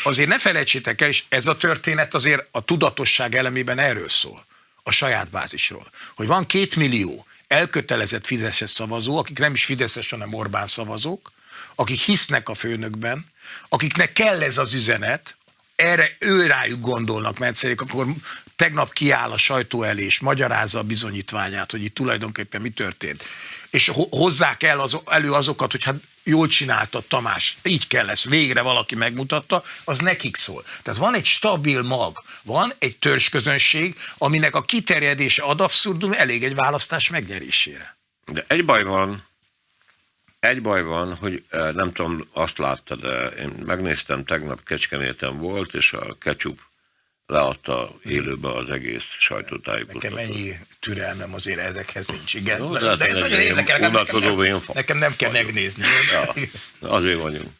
azért ne felejtsétek el, és ez a történet azért a tudatosság elemében erről szól, a saját bázisról. Hogy van két millió elkötelezett Fideszes szavazó, akik nem is Fideszes, hanem Orbán szavazók, akik hisznek a főnökben, akiknek kell ez az üzenet, erre ő rájuk gondolnak, mert szerintem akkor tegnap kiáll a sajtó elé, és magyarázza a bizonyítványát, hogy itt tulajdonképpen mi történt. És hozzák el az, elő azokat, hogy hát jól csinálta Tamás, így kell lesz, végre valaki megmutatta, az nekik szól. Tehát van egy stabil mag, van egy törzsközönség, aminek a kiterjedése ad abszurdum elég egy választás megnyerésére. De egy baj van, egy baj van, hogy nem tudom, azt láttad, de én megnéztem, tegnap Kecskeméten volt, és a Ketchup leadta élőbe az egész sajtótájékoztatót. Nekem ennyi türelmem azért ezekhez nincs, igen. No, de, hát de, nagyon érdekel, nekem, nem, nekem nem kell vagyunk. megnézni. Ja, azért vagyunk.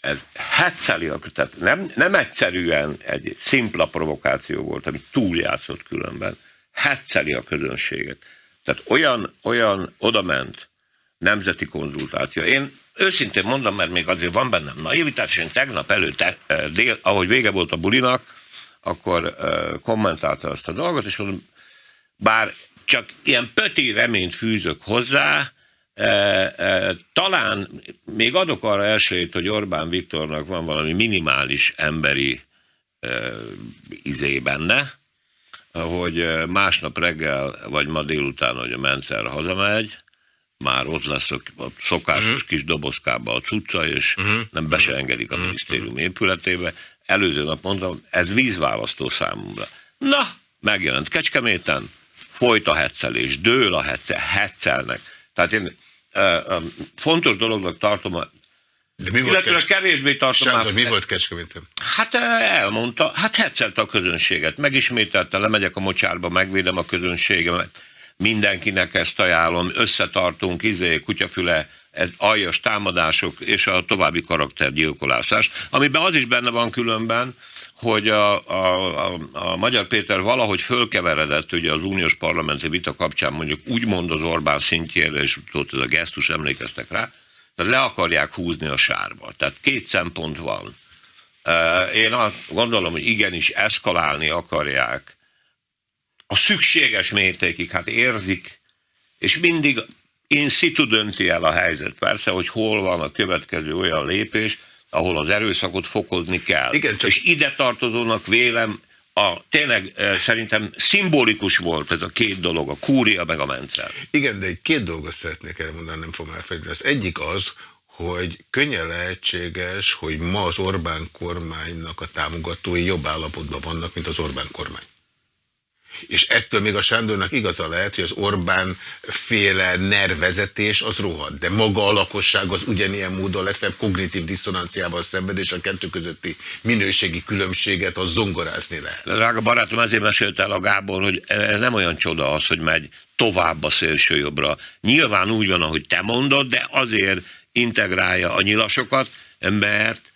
Ez hetszeli tehát nem, nem egyszerűen egy szimpla provokáció volt, ami túljátszott különben, hetszeli a közönséget. Tehát olyan, olyan odament nemzeti konzultáció. Én őszintén mondom, mert még azért van bennem naivitás, én tegnap előtt, eh, dél, ahogy vége volt a bulinak, akkor uh, kommentálta azt a dolgot, és mondom, bár csak ilyen pöti reményt fűzök hozzá, e, e, talán még adok arra esélyt, hogy Orbán Viktornak van valami minimális emberi izé benne, hogy másnap reggel, vagy ma délután, hogy a Mencer hazamegy, már ott lesz a szokásos uh-huh. kis dobozkába a cucca, és uh-huh. nem be se engedik a uh-huh. minisztérium épületébe. Előző nap mondtam, ez vízválasztó számomra. Na, megjelent Kecskeméten, folyt a hetszelés, dől a hetszelnek. Tehát én uh, fontos dolognak tartom a de mi Illetve volt kevésbé tartom Sándor, mi volt Kecskeméten? Hát elmondta, hát hetszelte a közönséget, megismételte, lemegyek a mocsárba, megvédem a közönségemet, mindenkinek ezt ajánlom, összetartunk, izé, kutyafüle, aljas támadások és a további karaktergyilkolásás, amiben az is benne van különben, hogy a, a, a, a Magyar Péter valahogy fölkeveredett ugye az uniós parlamenti vita kapcsán mondjuk úgymond az Orbán szintjére, és ott ez a gesztus emlékeztek rá, tehát le akarják húzni a sárba. Tehát két szempont van. Én azt gondolom, hogy igenis eszkalálni akarják a szükséges mértékig, hát érzik, és mindig in situ dönti el a helyzet. Persze, hogy hol van a következő olyan lépés, ahol az erőszakot fokozni kell. Igen, csak... És ide tartozónak vélem a, tényleg szerintem szimbolikus volt ez a két dolog, a kúria meg a mentszer. Igen, de egy két dolgot szeretnék elmondani, nem fogom elfelejteni. Az egyik az, hogy könnyen lehetséges, hogy ma az Orbán kormánynak a támogatói jobb állapotban vannak, mint az Orbán kormány. És ettől még a Sándornak igaza lehet, hogy az Orbán féle nervezetés az rohadt, de maga a lakosság az ugyanilyen módon legfeljebb kognitív diszonanciával szenved, és a kettő közötti minőségi különbséget az zongorázni lehet. Drága barátom, ezért mesélt el a Gábor, hogy ez nem olyan csoda az, hogy megy tovább a szélső jobbra. Nyilván úgy van, ahogy te mondod, de azért integrálja a nyilasokat, mert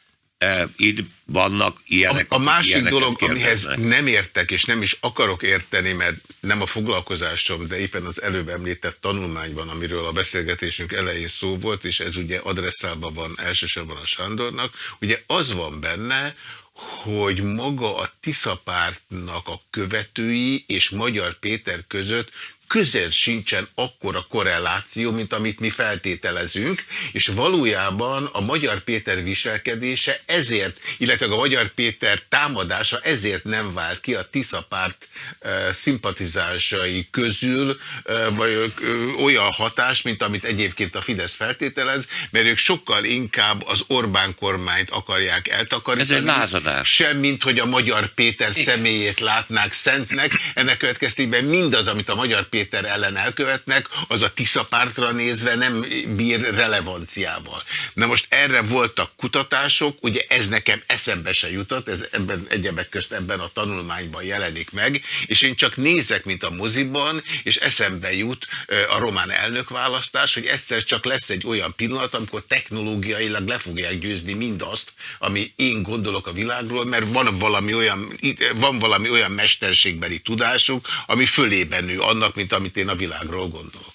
itt vannak ilyenek. A, a másik dolog, kérdeznek. amihez nem értek, és nem is akarok érteni, mert nem a foglalkozásom, de éppen az előbb említett tanulmányban, amiről a beszélgetésünk elején szó volt, és ez ugye adresszában van elsősorban a Sándornak, ugye az van benne, hogy maga a Tisza pártnak a követői és Magyar Péter között közel sincsen akkora korreláció, mint amit mi feltételezünk, és valójában a Magyar Péter viselkedése ezért, illetve a Magyar Péter támadása ezért nem vált ki a Tisza párt e, szimpatizásai közül e, vagy, e, olyan hatás, mint amit egyébként a Fidesz feltételez, mert ők sokkal inkább az Orbán kormányt akarják eltakarítani. Ez egy lázadás. Semmint, hogy a Magyar Péter Igen. személyét látnák szentnek. Ennek következtében mindaz, amit a Magyar Péter ellen elkövetnek, az a Tisza pártra nézve nem bír relevanciával. Na most erre voltak kutatások, ugye ez nekem eszembe se jutott, ez ebben, egyebek közt ebben a tanulmányban jelenik meg, és én csak nézek, mint a moziban, és eszembe jut a román elnökválasztás, hogy egyszer csak lesz egy olyan pillanat, amikor technológiailag le fogják győzni mindazt, ami én gondolok a világról, mert van valami olyan, van valami olyan mesterségbeli tudásuk, ami fölében nő annak, mint amit én a világról gondolok.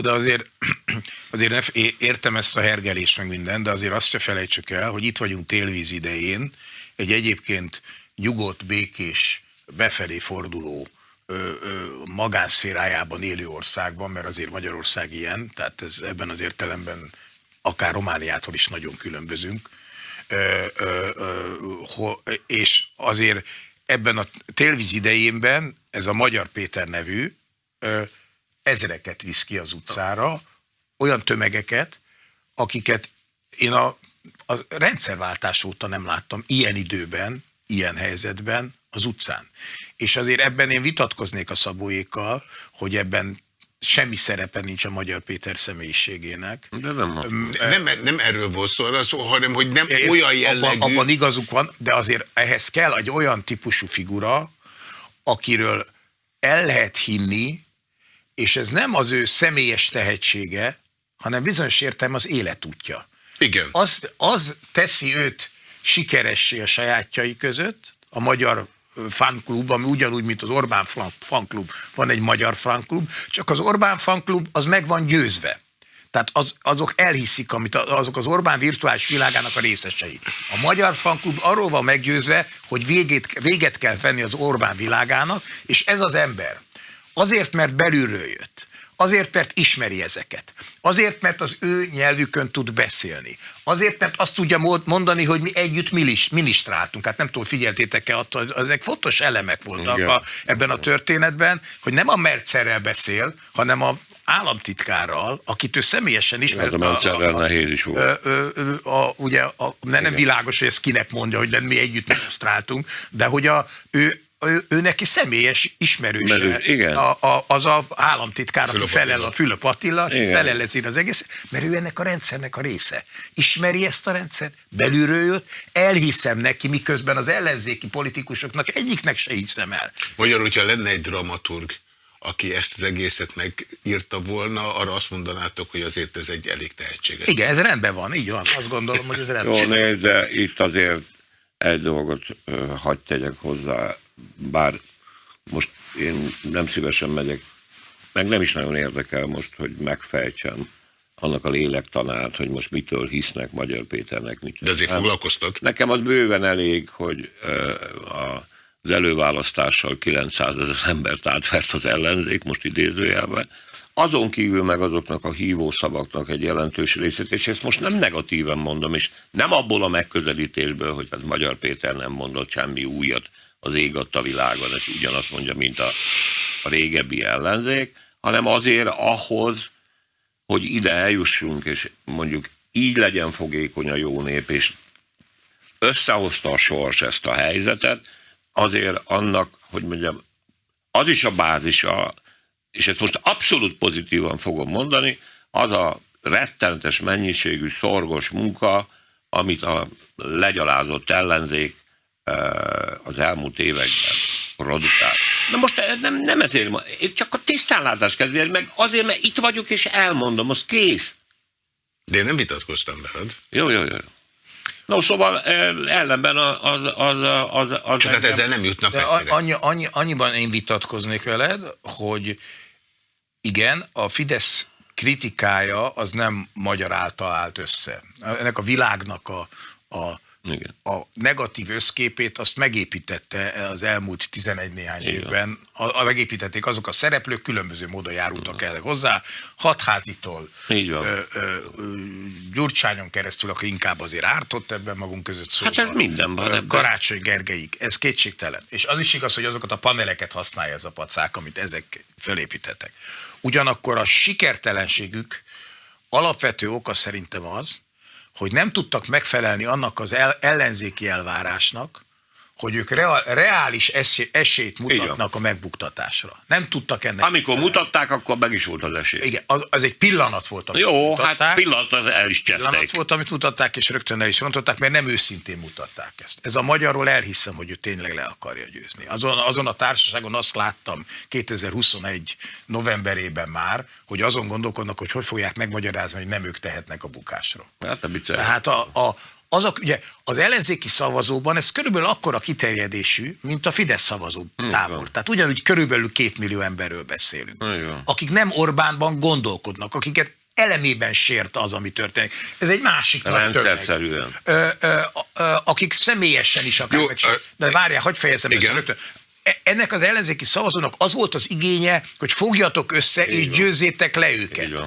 De azért, azért értem ezt a hergelést meg minden, de azért azt se felejtsük el, hogy itt vagyunk télvíz idején, egy egyébként nyugodt, békés, befelé forduló ö, ö, magánszférájában élő országban, mert azért Magyarország ilyen, tehát ez ebben az értelemben akár Romániától is nagyon különbözünk, ö, ö, ö, ho, és azért ebben a télvíz idejénben ez a Magyar Péter nevű ö, ezreket visz ki az utcára, olyan tömegeket, akiket én a, a rendszerváltás óta nem láttam ilyen időben, ilyen helyzetben az utcán. És azért ebben én vitatkoznék a szabóékkal, hogy ebben semmi szerepe nincs a Magyar Péter személyiségének. De nem, nem, nem erről volt szó, hanem hogy nem é, olyan jellegű... Abban, abban igazuk van, de azért ehhez kell egy olyan típusú figura, akiről el lehet hinni, és ez nem az ő személyes tehetsége, hanem bizonyos értelme az életútja. Igen. Az, az teszi őt sikeressé a sajátjai között, a magyar fanklub, ami ugyanúgy, mint az Orbán fanklub, van egy magyar fanklub, csak az Orbán fanklub az meg van győzve. Tehát az, azok elhiszik, amit azok az Orbán virtuális világának a részesei. A magyar fanklub arról van meggyőzve, hogy végét, véget kell venni az Orbán világának, és ez az ember, Azért, mert belülről jött. Azért, mert ismeri ezeket. Azért, mert az ő nyelvükön tud beszélni. Azért, mert azt tudja mondani, hogy mi együtt ministráltunk. Hát nem tudom, figyeltétek-e, ezek fontos elemek voltak a, ebben a történetben, hogy nem a Mercerrel beszél, hanem a államtitkárral, akit ő személyesen ismert. Hát a, a, a, nehéz is volt. A, a, a, ugye, a, nem, nem világos, hogy ezt kinek mondja, hogy mi együtt ministráltunk, de hogy a, ő ő, ő neki személyes ismerőse. Merő, igen. A, a, az a államtitkár, aki felel a Fülöp Attila, aki felel ezért az egész, mert ő ennek a rendszernek a része. Ismeri ezt a rendszert, belülről jött, elhiszem neki, miközben az ellenzéki politikusoknak egyiknek se hiszem el. Magyarul, hogyha lenne egy dramaturg, aki ezt az egészet megírta volna, arra azt mondanátok, hogy azért ez egy elég tehetséges. Igen, ez rendben van, így van. Azt gondolom, hogy ez rendben van. Jó, nézd, de itt azért egy dolgot hagyd tegyek hozzá, bár most én nem szívesen megyek, meg nem is nagyon érdekel most, hogy megfejtsem annak a lélektanát, hogy most mitől hisznek Magyar Péternek. Mit De azért foglalkoztat? Nekem az bőven elég, hogy az előválasztással 900 ezer embert átfert az ellenzék, most idézőjelben, azon kívül meg azoknak a hívó szavaknak egy jelentős részét, és ezt most nem negatíven mondom, és nem abból a megközelítésből, hogy az Magyar Péter nem mondott semmi újat az ég a világon, ez ugyanazt mondja, mint a, a régebbi ellenzék, hanem azért ahhoz, hogy ide eljussunk, és mondjuk így legyen fogékony a jó nép, és összehozta a sors ezt a helyzetet, azért annak, hogy mondjam, az is a bázisa, és ezt most abszolút pozitívan fogom mondani, az a rettenetes mennyiségű szorgos munka, amit a legyalázott ellenzék az elmúlt években produkált. Na most eh, nem, nem ezért, én csak a tisztánlátás kedvéért, meg azért, mert itt vagyok, és elmondom, az kész. De én nem vitatkoztam veled. Jó, jó, jó. No, szóval eh, ellenben az... az, az, az, az Csak hát ezzel nem jutnak de annyi, annyi, annyiban én vitatkoznék veled, hogy igen, a Fidesz kritikája az nem magyar által állt össze. Ennek a világnak a, a igen. a negatív összképét azt megépítette az elmúlt 11 néhány Igen. évben. A, a, megépítették azok a szereplők, különböző módon járultak el hozzá. Hatházitól, ö, ö, Gyurcsányon keresztül, aki inkább azért ártott ebben magunk között szó. Hát mindenben. Ebben. Karácsony Gergelyik, ez kétségtelen. És az is igaz, hogy azokat a paneleket használja ez a pacák, amit ezek felépítettek. Ugyanakkor a sikertelenségük alapvető oka szerintem az, hogy nem tudtak megfelelni annak az ellenzéki elvárásnak, hogy ők real, reális esélyt mutatnak a megbuktatásra. Nem tudtak ennek. Amikor mutatták, akkor meg is volt az esély. Igen, az, az egy pillanat volt, amit Jó, hát mutatták. hát pillanat az el is cseszték. Pillanat volt, amit mutatták, és rögtön el is rontották, mert nem őszintén mutatták ezt. Ez a magyarról elhiszem, hogy ő tényleg le akarja győzni. Azon, azon a társaságon azt láttam 2021 novemberében már, hogy azon gondolkodnak, hogy hogy fogják megmagyarázni, hogy nem ők tehetnek a bukásról. Hát, a Tehát a, a, azok, ugye az ellenzéki szavazóban ez körülbelül akkora kiterjedésű, mint a Fidesz szavazó tábor. Tehát ugyanúgy körülbelül két millió emberről beszélünk. Igen. Akik nem Orbánban gondolkodnak, akiket elemében sért az, ami történik. Ez egy másik. Ö, ö, ö, akik személyesen is akár Jó, meg, De várjál, hagyd fejezem ezt rögtön. Ennek az ellenzéki szavazónak az volt az igénye, hogy fogjatok össze Így és van. győzzétek le őket.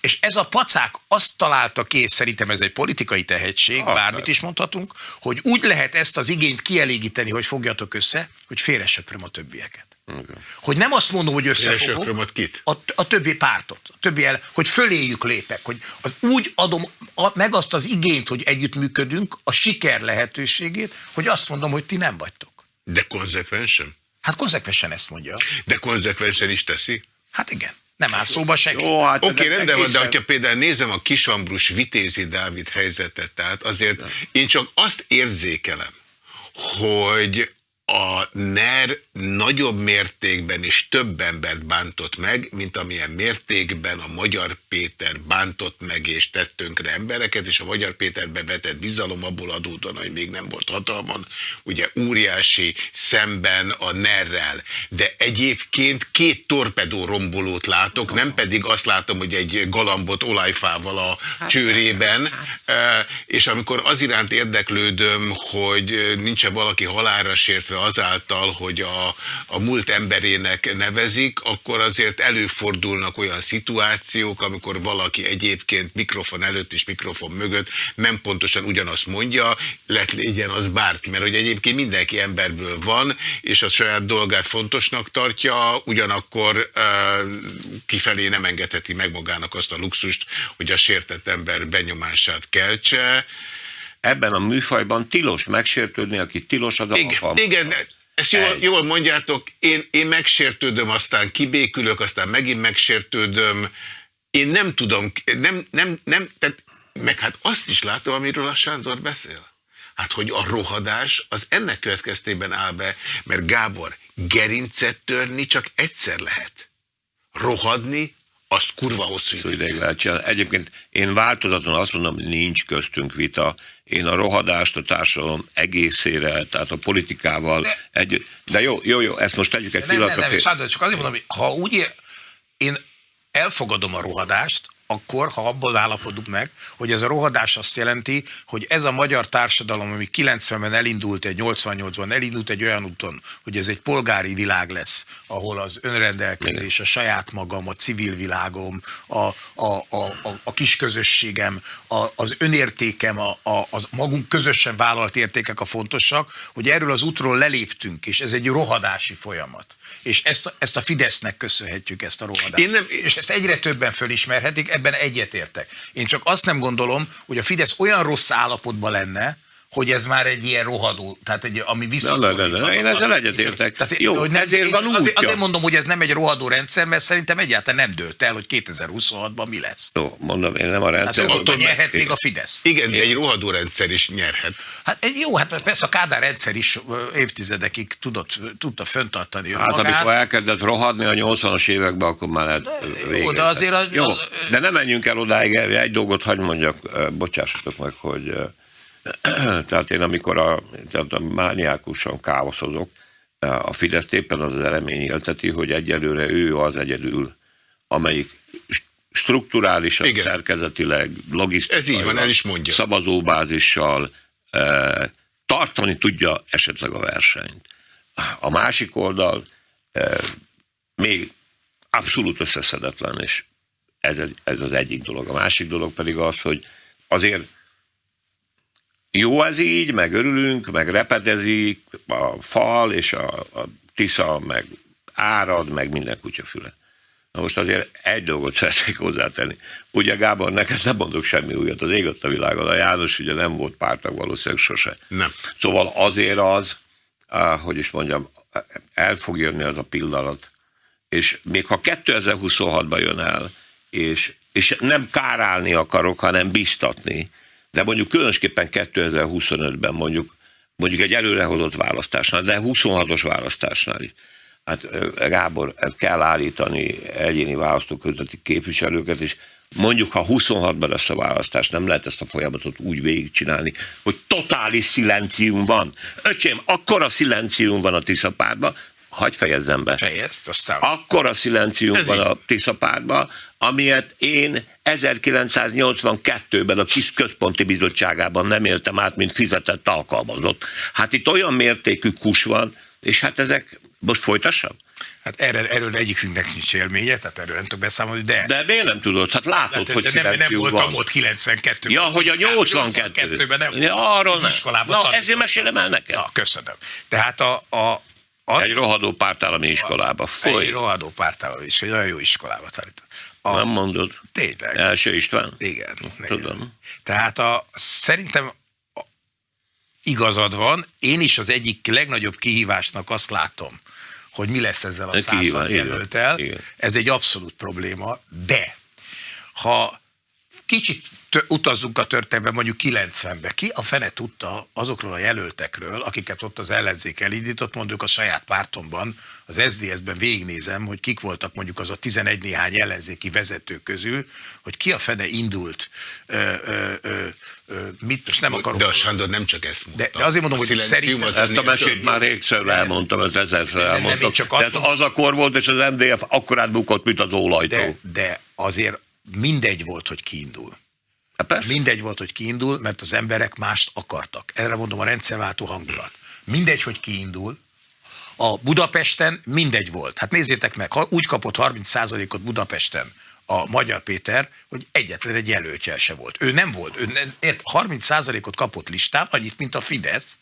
És ez a pacák azt találta ki, és szerintem ez egy politikai tehetség, ah, bármit is mondhatunk, hogy úgy lehet ezt az igényt kielégíteni, hogy fogjatok össze, hogy félresöpröm a többieket. Okay. Hogy nem azt mondom, hogy összefogok, kit? A, a többi pártot, a többi el, hogy föléjük lépek, hogy az, úgy adom a, meg azt az igényt, hogy együttműködünk, a siker lehetőségét, hogy azt mondom, hogy ti nem vagytok. De konzekvensen? Hát konzekvensen ezt mondja. De konzekvensen is teszi? Hát igen. Nem áll szóba senki. Jó, hát Oké, okay, rendben van, de hogyha például nézem a Kisambrus Vitézi Dávid helyzetet, tehát azért én csak azt érzékelem, hogy a NER nagyobb mértékben és több embert bántott meg, mint amilyen mértékben a Magyar Péter bántott meg és tett tönkre embereket, és a Magyar Péterbe vetett bizalom abból adódóan, hogy még nem volt hatalmon, ugye óriási szemben a NER-rel. De egyébként két torpedó rombolót látok, nem pedig azt látom, hogy egy galambot olajfával a hát, csőrében, hát. és amikor az iránt érdeklődöm, hogy nincs-e valaki halára sértve azáltal, hogy a, a múlt emberének nevezik, akkor azért előfordulnak olyan szituációk, amikor valaki egyébként mikrofon előtt és mikrofon mögött nem pontosan ugyanazt mondja, lett legyen az bárki, mert hogy egyébként mindenki emberből van, és a saját dolgát fontosnak tartja, ugyanakkor uh, kifelé nem engedheti meg magának azt a luxust, hogy a sértett ember benyomását keltse, ebben a műfajban tilos megsértődni, aki tilos az igen, Igen, ezt jól, jól mondjátok, én, én megsértődöm, aztán kibékülök, aztán megint megsértődöm. Én nem tudom, nem, nem, nem, tehát, meg hát azt is látom, amiről a Sándor beszél. Hát, hogy a rohadás az ennek következtében áll be, mert Gábor, gerincet törni csak egyszer lehet. Rohadni azt kurva hosszú ideig. lehet csinálni. Egyébként én változatlan azt mondom, nincs köztünk vita. Én a rohadást a társadalom egészére, tehát a politikával de, egy... De jó, jó, jó, ezt most tegyük egy pillanatra. Nem, nem, nem, csak azért mondom, hogy ha úgy, én elfogadom a rohadást, akkor, ha abból állapodunk meg, hogy ez a rohadás azt jelenti, hogy ez a magyar társadalom, ami 90-ben elindult, egy 88-ban elindult egy olyan úton, hogy ez egy polgári világ lesz, ahol az önrendelkezés, a saját magam, a civil világom, a, a, a, a, a kis közösségem, a, az önértékem, a, a, a magunk közösen vállalt értékek a fontosak, hogy erről az útról leléptünk, és ez egy rohadási folyamat. És ezt, a, ezt a Fidesznek köszönhetjük, ezt a rohadást. Én nem, és ezt egyre többen fölismerhetik, ebben egyetértek. Én csak azt nem gondolom, hogy a Fidesz olyan rossz állapotban lenne, hogy ez már egy ilyen rohadó, tehát egy, ami vissza. Én ezzel egyetértek. Tehát, Jó, hogy nem, ezért van azért, azért mondom, hogy ez nem egy rohadó rendszer, mert szerintem egyáltalán nem dőlt el, hogy 2026-ban mi lesz. Jó, mondom, én nem a rendszer. Hát attól nyerhet még a Fidesz. Igen, de egy rohadó rendszer is nyerhet. Hát jó, hát persze a Kádár rendszer is évtizedekig tudott, tudta föntartani Hát magát. amikor elkezdett rohadni a 80-as években, akkor már lehet Jó, de azért a, jó, de nem menjünk el odáig, egy dolgot hagyd mondjak, bocsássatok meg, hogy tehát én amikor a, tehát a mániákusan káoszozok, a Fidesz éppen az, eremény élteti, hogy egyelőre ő az egyedül, amelyik strukturálisan, Igen. szerkezetileg, logisztikailag, szavazóbázissal e, tartani tudja esetleg a versenyt. A másik oldal e, még abszolút összeszedetlen, és ez, ez az egyik dolog. A másik dolog pedig az, hogy azért jó ez így, meg örülünk, meg repedezik a fal, és a, a tisza, meg árad, meg minden kutyafüle. Na most azért egy dolgot szeretnék hozzátenni. Ugye Gábor, neked nem mondok semmi újat, az égött a világon. A János ugye nem volt pártag valószínűleg sose. Nem. Szóval azért az, hogy is mondjam, el fog jönni az a pillanat, és még ha 2026-ban jön el, és, és nem kárálni akarok, hanem biztatni, de mondjuk különösképpen 2025-ben mondjuk, mondjuk egy előrehozott választásnál, de 26-os választásnál is. Hát Gábor, kell állítani egyéni választóközötti képviselőket, és mondjuk, ha 26-ban lesz a választás, nem lehet ezt a folyamatot úgy végigcsinálni, hogy totális szilencium van. Öcsém, akkora szilencium van a Tiszapárban, hagyj fejezzem be. Fejezt, aztán. Akkora szilencium Ez van a Tiszapárban, amilyet én 1982-ben a kis központi bizottságában nem éltem át, mint fizetett alkalmazott. Hát itt olyan mértékű kus van, és hát ezek, most folytassam? Hát erről, erről egyikünknek nincs élménye, tehát erről nem tudok beszámolni, de... De miért nem tudod? Hát látod, hát, hogy nem, nem voltam van. ott 92-ben. Ja, hogy a 82 ben nem. Ja, arról nem. Na, ezért mesélem el nekem. Na, köszönöm. Tehát a, a, a egy rohadó pártállami iskolába. Foly. Egy rohadó pártállami iskolába, nagyon jó iskolába tanított. A, nem mondod? Tényleg. Első István? Igen. Tudom. Igen. Tehát a, szerintem a, igazad van, én is az egyik legnagyobb kihívásnak azt látom, hogy mi lesz ezzel a százal jelöltel. Ez egy abszolút probléma, de ha kicsit utazzunk a történetben mondjuk 90-be. Ki a fene tudta azokról a jelöltekről, akiket ott az ellenzék elindított, mondjuk a saját pártomban, az SZDSZ-ben végignézem, hogy kik voltak mondjuk az a 11 néhány ellenzéki vezető közül, hogy ki a fene indult, ö, ö, ö, ö, mit most nem akarom. De a Sándor nem csak ezt mondta. De, de azért mondom, a hogy szerintem... Az ezt a mesét már régszer elmondtam, ezt ezerszer elmondtam. Csak Tehát az a kor volt, és az MDF akkor átbukott, mint az ólajtó. De, de azért mindegy volt, hogy kiindul. Hát mindegy volt, hogy kiindul, mert az emberek mást akartak. Erre mondom a rendszerváltó hangulat. Mindegy, hogy kiindul. A Budapesten mindegy volt. Hát nézzétek meg, ha úgy kapott 30%-ot Budapesten a Magyar Péter, hogy egyetlen egy jelöltje se volt. Ő nem volt. Ő nem, ért, 30%-ot kapott listán, annyit, mint a Fidesz,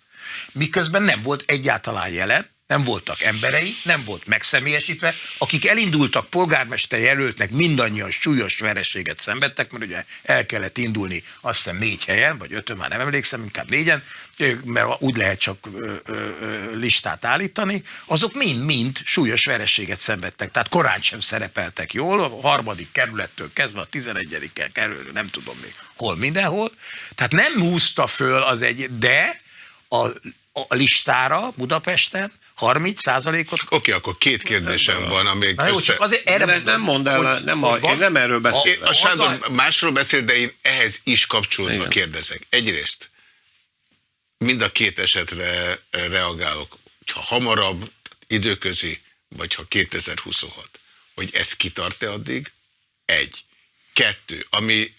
miközben nem volt egyáltalán jelen, nem voltak emberei, nem volt megszemélyesítve, akik elindultak polgármester jelöltnek, mindannyian súlyos vereséget szenvedtek, mert ugye el kellett indulni azt hiszem négy helyen, vagy ötön, már nem emlékszem, inkább négyen, mert úgy lehet csak listát állítani, azok mind-mind súlyos vereséget szenvedtek, tehát korán sem szerepeltek jól, a harmadik kerülettől kezdve a tizenegyedikkel kerül, nem tudom még hol, mindenhol, tehát nem húzta föl az egy, de a a listára Budapesten 30 százalékot. Oké, okay, akkor két kérdésem van, amíg Na jó, össze... csak azért erre Nem, nem mondd el, hogy- nem, hogy a, én nem erről beszélek. a Sándor Az másról beszél, de én ehhez is kapcsolódva Igen. kérdezek. Egyrészt mind a két esetre reagálok, ha hamarabb, időközi, vagy ha 2026, hogy ez kitart-e addig? Egy. Kettő, ami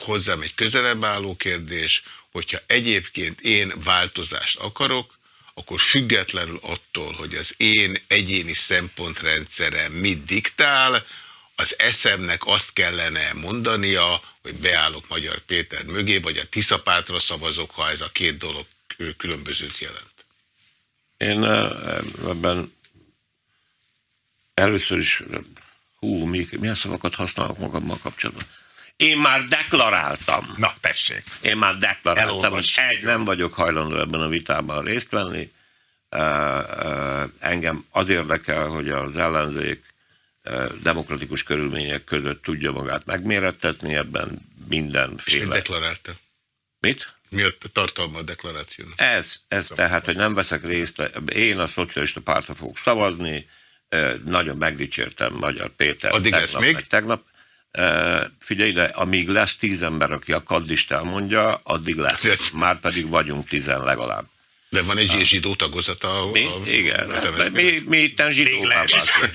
hozzám egy közelebb álló kérdés, hogyha egyébként én változást akarok, akkor függetlenül attól, hogy az én egyéni szempontrendszerem mit diktál, az eszemnek azt kellene mondania, hogy beállok Magyar Péter mögé, vagy a Tiszapátra szavazok, ha ez a két dolog kül- különbözőt jelent. Én ebben először is, hú, mi, milyen szavakat használok magammal kapcsolatban. Én már deklaráltam. Na, tessék. Én már deklaráltam, hogy egy, nem vagyok hajlandó ebben a vitában részt venni. Engem az érdekel, hogy az ellenzék demokratikus körülmények között tudja magát megmérettetni ebben És mindenféle. deklarálta? Mit? Mi a tartalma a deklarációnak? Ez, ez tehát, hogy nem veszek részt, én a szocialista pártra fogok szavazni, nagyon megdicsértem Magyar Péter. Addig tegnap, lesz még? Tegnap. Figyelj ide, amíg lesz tíz ember, aki a kaddist elmondja, addig lesz. Már pedig vagyunk tizen legalább. De van egy zsidó tagozata a, Mi? a, Igen. MSZP-nek? mi, mi itten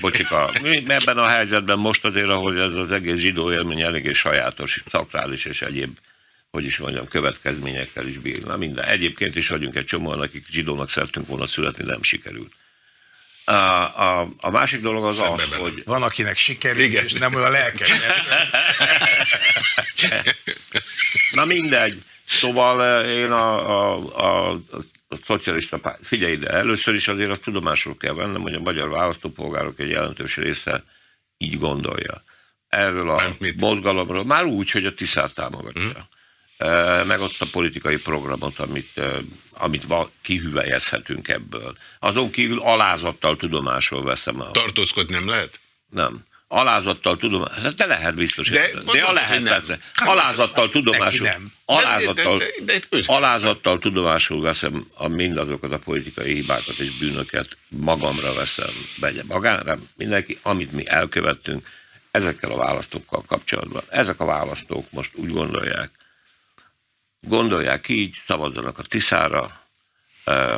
bocsika. Mi ebben a helyzetben most azért, ahogy ez az egész zsidó élmény eléggé sajátos, szakrális és egyéb, hogy is mondjam, következményekkel is bír. Na minden. Egyébként is vagyunk egy csomóan, akik zsidónak szerettünk volna születni, nem sikerült. A, a, a másik dolog az Szembe az, vele. hogy Van, akinek sikerül, Igen. és nem olyan lelkes. Na mindegy. Szóval én a, a, a, a szocialista párt, figyelj ide, először is azért azt tudomásul kell vennem, hogy a magyar választópolgárok egy jelentős része így gondolja. Erről a mozgalomról, már úgy, hogy a Tiszát támogatja. Eh, Meg ott a politikai programot, amit, amit kihüvelyezhetünk ebből. Azon kívül alázattal tudomásul veszem a... Tartózkodni nem lehet? Nem. Alázattal tudom, ez de lehet biztos. De De, ja, lehet persze. Alázattal tudomásul, nem. alázattal, de- de- de- alázattal tudomásul veszem a mindazokat a politikai hibákat és bűnöket, magamra veszem, vegye magára, mindenki, amit mi elkövettünk, ezekkel a választókkal kapcsolatban. Ezek a választók most úgy gondolják, gondolják így, szavazzanak a Tiszára,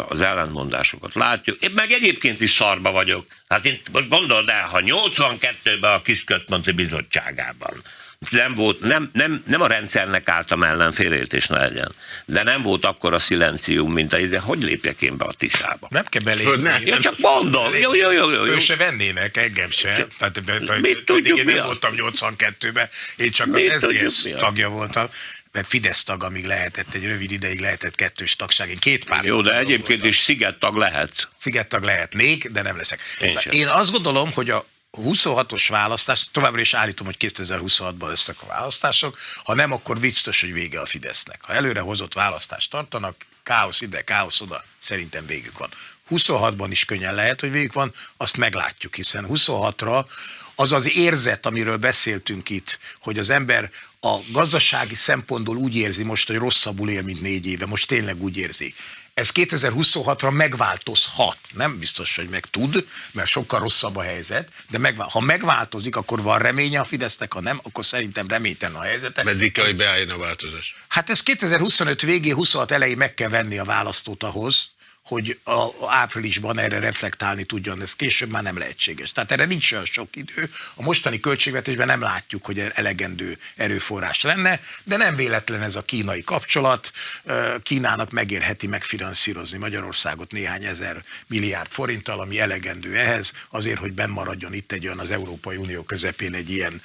az ellentmondásokat látjuk. Én meg egyébként is szarba vagyok. Hát én most gondold el, ha 82-ben a Kiskötmonti Bizottságában nem, volt, nem, nem, nem a rendszernek álltam ellen félreértés ne legyen, de nem volt akkor a szilencium, mint a ide, hogy lépjek én be a Tiszába? Nem kell ne. belépni. Ja, csak mondom, jó, jó, jó, jó. jó. Se vennének, engem se. Tehát, be- Mit tudjuk, én mi nem az? voltam 82-ben, én csak Mit az SZDSZ tagja voltam, mert Fidesz tag, amíg lehetett, egy rövid ideig lehetett kettős tagság. Én két pár Jó, de egyébként is szigettag lehet. Szigettag lehetnék, de nem leszek. Én sem. én azt gondolom, hogy a 26-os választás, továbbra is állítom, hogy 2026-ban lesznek a választások, ha nem, akkor biztos, hogy vége a Fidesznek. Ha előre hozott választást tartanak, káosz ide, káosz oda, szerintem végük van. 26-ban is könnyen lehet, hogy végük van, azt meglátjuk, hiszen 26-ra az az érzet, amiről beszéltünk itt, hogy az ember a gazdasági szempontból úgy érzi most, hogy rosszabbul él, mint négy éve, most tényleg úgy érzi. Ez 2026-ra megváltozhat. Nem biztos, hogy meg tud, mert sokkal rosszabb a helyzet, de megvál- ha megváltozik, akkor van reménye a Fidesznek, ha nem, akkor szerintem reménytelen a helyzete. Meddig kell, hogy beálljon a változás? Hát ez 2025 végén, 26 elején meg kell venni a választót ahhoz, hogy a, a áprilisban erre reflektálni tudjon, ez később már nem lehetséges. Tehát erre nincs olyan sok idő. A mostani költségvetésben nem látjuk, hogy elegendő erőforrás lenne, de nem véletlen ez a kínai kapcsolat. Kínának megérheti megfinanszírozni Magyarországot néhány ezer milliárd forinttal, ami elegendő ehhez, azért, hogy bennmaradjon itt egy olyan az Európai Unió közepén egy ilyen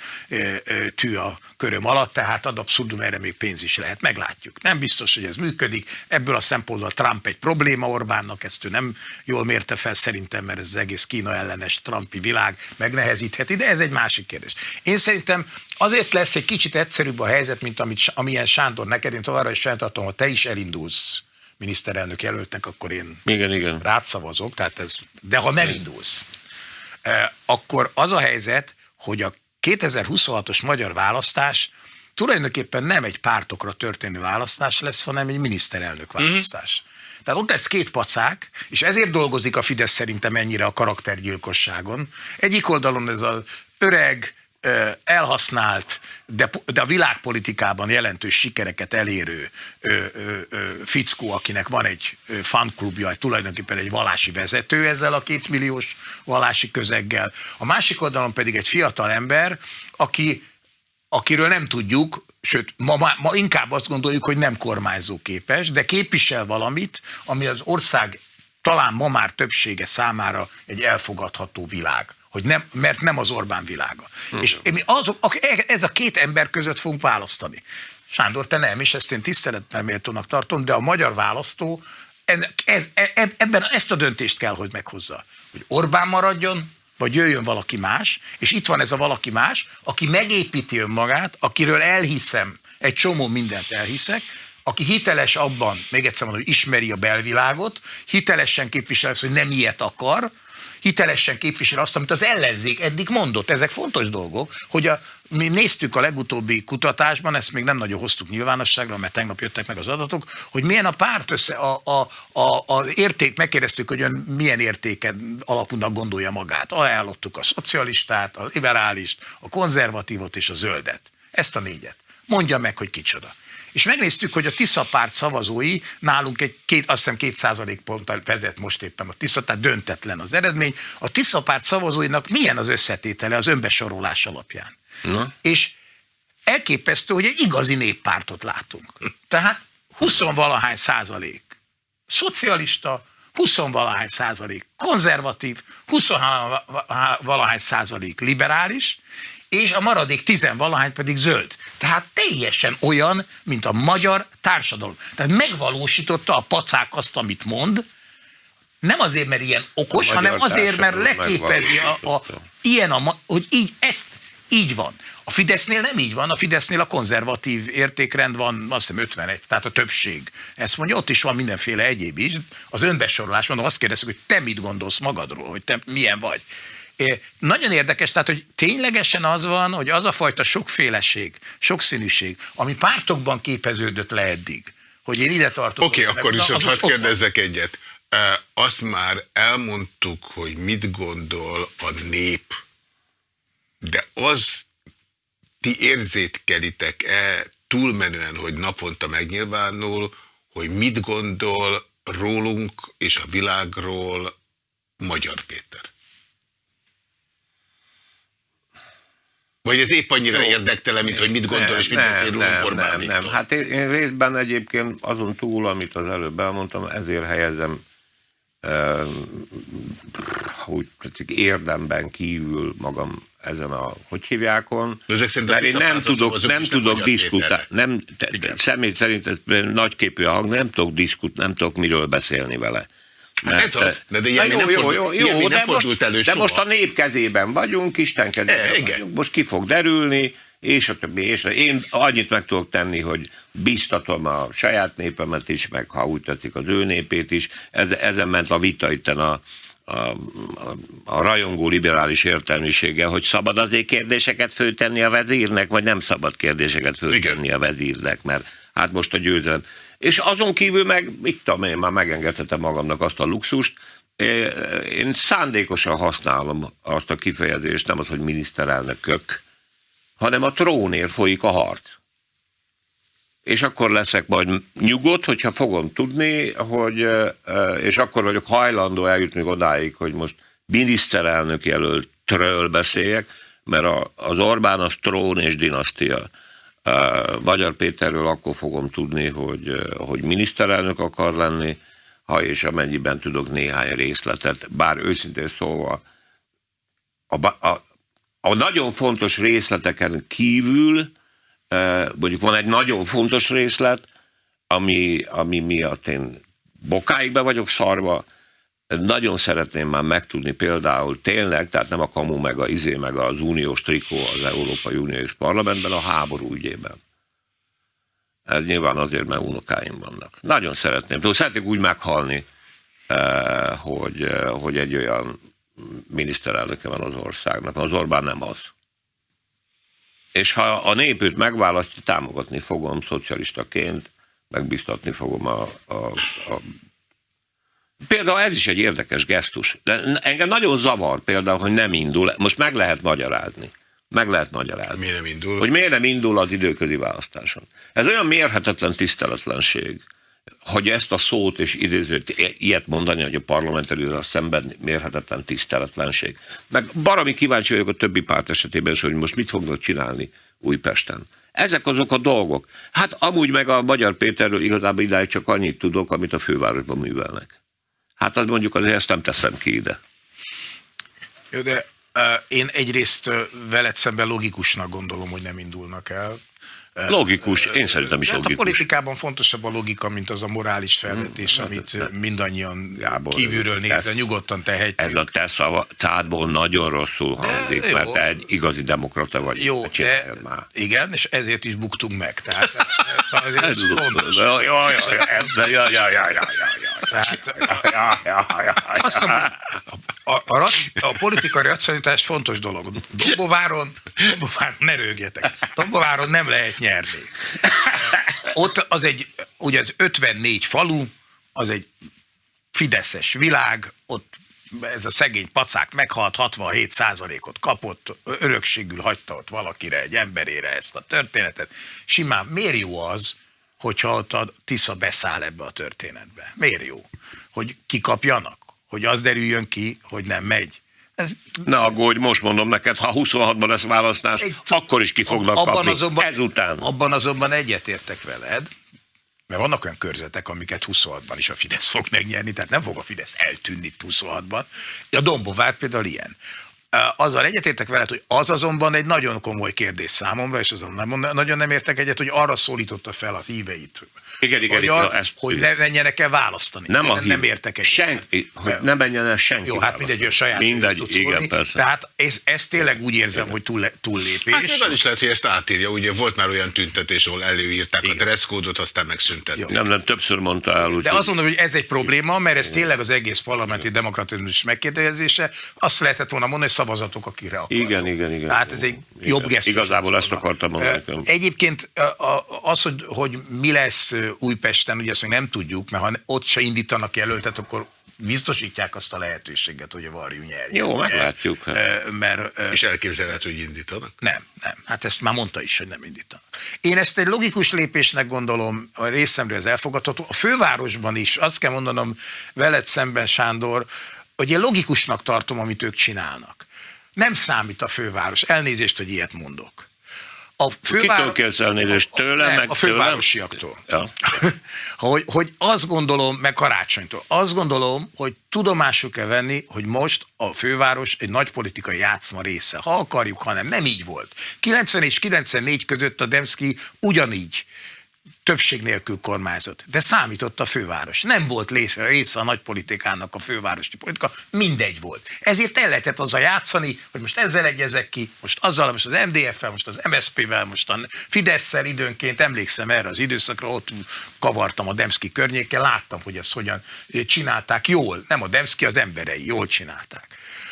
tű a köröm alatt, tehát ad abszurdum erre még pénz is lehet. Meglátjuk. Nem biztos, hogy ez működik. Ebből a szempontból Trump egy probléma Orbánnak, ezt ő nem jól mérte fel szerintem, mert ez az egész Kína ellenes Trumpi világ megnehezítheti, de ez egy másik kérdés. Én szerintem azért lesz egy kicsit egyszerűbb a helyzet, mint amit, amilyen Sándor neked, én továbbra is fenntartom, ha te is elindulsz miniszterelnök jelöltnek, akkor én Igen, igen. rád szavazok, tehát ez, de ha nem indulsz, eh, akkor az a helyzet, hogy a 2026-os magyar választás tulajdonképpen nem egy pártokra történő választás lesz, hanem egy miniszterelnök választás. Tehát ott lesz két pacák, és ezért dolgozik a Fidesz szerintem ennyire a karaktergyilkosságon. Egyik oldalon ez az öreg, elhasznált, de, de a világpolitikában jelentős sikereket elérő ö, ö, ö, fickó, akinek van egy fanklubja, tulajdonképpen egy valási vezető ezzel a kétmilliós valási közeggel. A másik oldalon pedig egy fiatal ember, aki, akiről nem tudjuk, sőt, ma, ma inkább azt gondoljuk, hogy nem kormányzóképes, de képvisel valamit, ami az ország talán ma már többsége számára egy elfogadható világ hogy nem, mert nem az Orbán világa. Hmm. És mi azok, ez a két ember között fogunk választani. Sándor, te nem, és ezt én tisztelettel méltónak tartom, de a magyar választó ez, ez, e, ebben ezt a döntést kell, hogy meghozza. Hogy Orbán maradjon, vagy jöjjön valaki más, és itt van ez a valaki más, aki megépíti önmagát, akiről elhiszem, egy csomó mindent elhiszek, aki hiteles abban, még egyszer mondom, hogy ismeri a belvilágot, hitelesen képvisel hogy nem ilyet akar, hitelesen képvisel azt, amit az ellenzék eddig mondott. Ezek fontos dolgok, hogy a, mi néztük a legutóbbi kutatásban, ezt még nem nagyon hoztuk nyilvánosságra, mert tegnap jöttek meg az adatok, hogy milyen a párt össze, a, a, a, a érték, megkérdeztük, hogy ön milyen értéket alapúnak gondolja magát. Ajánlottuk a szocialistát, a liberálist, a konzervatívot és a zöldet. Ezt a négyet. Mondja meg, hogy kicsoda és megnéztük, hogy a Tisza párt szavazói nálunk egy két, azt hiszem két százalék ponttal vezet most éppen a Tisza, tehát döntetlen az eredmény. A Tisza párt szavazóinak milyen az összetétele az önbesorolás alapján? Na. És elképesztő, hogy egy igazi néppártot látunk. Tehát 20 valahány százalék szocialista, 20 valahány százalék konzervatív, 20 valahány százalék liberális, és a maradék tizenvalahány pedig zöld. Tehát teljesen olyan, mint a magyar társadalom. Tehát megvalósította a pacák azt, amit mond, nem azért, mert ilyen okos, hanem azért, mert leképezi a, a, ilyen, a, hogy így ezt így van. A Fidesznél nem így van, a Fidesznél a konzervatív értékrend van, azt hiszem 51, tehát a többség. Ezt mondja, ott is van mindenféle egyéb is. Az önbesorolás, mondom, azt kérdezik, hogy te mit gondolsz magadról, hogy te milyen vagy. Nagyon érdekes, tehát, hogy ténylegesen az van, hogy az a fajta sokféleség, sokszínűség, ami pártokban képeződött le eddig, hogy én ide tartok. Oké, okay, akkor viszont hadd kérdezzek egyet. Azt már elmondtuk, hogy mit gondol a nép, de az ti érzétkelitek-e túlmenően, hogy naponta megnyilvánul, hogy mit gondol rólunk és a világról Magyar Péter? Vagy ez épp annyira Jó. érdektelen, mint hogy mit gondol, nem, és mit beszél nem, Orbán nem, nem. Hát én, én részben egyébként azon túl, amit az előbb elmondtam, ezért helyezem uh, úgy tetszik, érdemben kívül magam ezen a, hogy hívjákon, mert én nem tudok, nem tudok diskutálni, nem, személy szerint ez nagyképű a hang, nem tudok diskut, nem tudok miről beszélni vele. Hát ez az, de, de ilyen jó, jó, jó, jó, de, most, elő de most a nép kezében vagyunk, Isten kezében e, vagyunk, most ki fog derülni, és a többi, és a, én annyit meg tudok tenni, hogy biztatom a saját népemet is, meg ha úgy tetszik az ő népét is, ez, ezen ment a vita itten a, a, a, a rajongó liberális értelmisége, hogy szabad azért kérdéseket főtenni a vezírnek, vagy nem szabad kérdéseket főtenni Igen. a vezírnek, mert hát most a győzelem. És azon kívül meg, mit tudom én, már megengedhetem magamnak azt a luxust, én szándékosan használom azt a kifejezést, nem az, hogy miniszterelnökök, hanem a trónér folyik a harc. És akkor leszek majd nyugodt, hogyha fogom tudni, hogy, és akkor vagyok hajlandó eljutni odáig, hogy most miniszterelnök jelöltről beszéljek, mert az Orbán az trón és dinasztia. Magyar Péterről akkor fogom tudni, hogy, hogy miniszterelnök akar lenni, ha és amennyiben tudok néhány részletet, bár őszintén szólva a, a, a nagyon fontos részleteken kívül, mondjuk van egy nagyon fontos részlet, ami, ami miatt én bokáig be vagyok szarva, nagyon szeretném már megtudni például tényleg, tehát nem a kamu meg a izé meg az uniós trikó az Európai Uniós Parlamentben a háború ügyében. Ez nyilván azért, mert unokáim vannak. Nagyon szeretném. Szóval szeretnék úgy meghalni, eh, hogy, eh, hogy egy olyan miniszterelnöke van az országnak. Az Orbán nem az. És ha a nép őt megválasztja, támogatni fogom szocialistaként, megbiztatni fogom a, a, a Például ez is egy érdekes gesztus. De engem nagyon zavar például, hogy nem indul. Most meg lehet magyarázni. Meg lehet magyarázni. Miért nem indul? Hogy miért nem indul az időközi választáson. Ez olyan mérhetetlen tiszteletlenség, hogy ezt a szót és idézőt ilyet mondani, hogy a parlamentelőre szemben mérhetetlen tiszteletlenség. Meg baromi kíváncsi vagyok a többi párt esetében is, hogy most mit fognak csinálni Újpesten. Ezek azok a dolgok. Hát amúgy meg a Magyar Péterről igazából idáig csak annyit tudok, amit a fővárosban művelnek. Hát az mondjuk azért ezt nem teszem ki ide. Jó, de én egyrészt veled szemben logikusnak gondolom, hogy nem indulnak el. Logikus, én szerintem is hát logikus. A politikában fontosabb a logika, mint az a morális felvetés, hmm, amit hát, mindannyian Gábor, kívülről nézve nyugodtan tehetjük. Ez a te szava, tádból nagyon rosszul hangzik, de, mert te egy igazi demokrata vagy. Jó, de, már. igen, és ezért is buktunk meg. Tehát, ezért ez fontos. Jaj, jaj, jaj, jaj, jaj, jaj, Tehát, azt a, a, a, a politikai racionalitás fontos dolog. Dombováron, Dombováron ne rögjetek. Dombováron nem lehet nyerni. Ott az egy, ugye az 54 falu, az egy fideszes világ, ott ez a szegény pacák meghalt, 67 százalékot kapott, örökségül hagyta ott valakire, egy emberére ezt a történetet. Simán, miért jó az, hogyha ott a Tisza beszáll ebbe a történetbe? Miért jó? Hogy kikapjanak? Hogy az derüljön ki, hogy nem megy? Ez... Ne aggódj, most mondom neked, ha 26-ban lesz választás, egy, akkor is ki fognak abban kapni. Azonban, Ezután. Abban azonban egyetértek veled, mert vannak olyan körzetek, amiket 26-ban is a Fidesz fog megnyerni, tehát nem fog a Fidesz eltűnni 26-ban. A Dombovár például ilyen. Azzal egyetértek veled, hogy az azonban egy nagyon komoly kérdés számomra, és azon nem, nagyon nem értek egyet, hogy arra szólította fel az híveit igen, igen, igen, a, ezt, hogy ne menjenek el választani. Nem, a nem értek egy. Senki, hogy nem menjen el senki. Jó, hát mindegy, a saját mindegy, tudsz igen, szólni. persze. Tehát ez, ez tényleg úgy érzem, igen. hogy túl, túllépés. Hát nyilván is lehet, hogy ezt átírja. Ugye volt már olyan tüntetés, ahol előírták igen. a dresszkódot, aztán megszüntették. Nem, nem, többször mondta el. Úgy, De azt mondom, hogy ez egy probléma, mert ez tényleg az egész parlamenti demokratizmus megkérdezése. Azt lehetett volna mondani, hogy szavazatok, akire akarnak. Igen, igen, igen. Hát ez egy jobb gesztus. Igazából ezt akartam mondani. Egyébként az, hogy, hogy mi lesz Újpesten, ugye ezt még nem tudjuk, mert ha ott se indítanak jelöltet, akkor biztosítják azt a lehetőséget, hogy a Varjú nyerjen. Jó, meglátjuk. Mert, és elképzelhető, hogy indítanak? Nem, nem. Hát ezt már mondta is, hogy nem indítanak. Én ezt egy logikus lépésnek gondolom, a részemről ez elfogadható. A fővárosban is, azt kell mondanom veled szemben, Sándor, hogy én logikusnak tartom, amit ők csinálnak. Nem számít a főváros. Elnézést, hogy ilyet mondok a főváros... Kitől kérsz elnézést? Tőle, nem, meg A fővárosiaktól. Ja. hogy, hogy azt gondolom, meg karácsonytól, azt gondolom, hogy tudomásuk kell venni, hogy most a főváros egy nagy politikai játszma része. Ha akarjuk, hanem nem így volt. 90 és 94 között a Demszki ugyanígy többség nélkül kormányzott, de számított a főváros. Nem volt része, része a nagy politikának a fővárosi politika, mindegy volt. Ezért el lehetett az a játszani, hogy most ezzel egyezek ki, most azzal, most az MDF-vel, most az MSZP-vel, most a Fidesz-szel időnként, emlékszem erre az időszakra, ott kavartam a Demszki környéken, láttam, hogy ezt hogyan csinálták jól. Nem a Demszki, az emberei jól csinálták.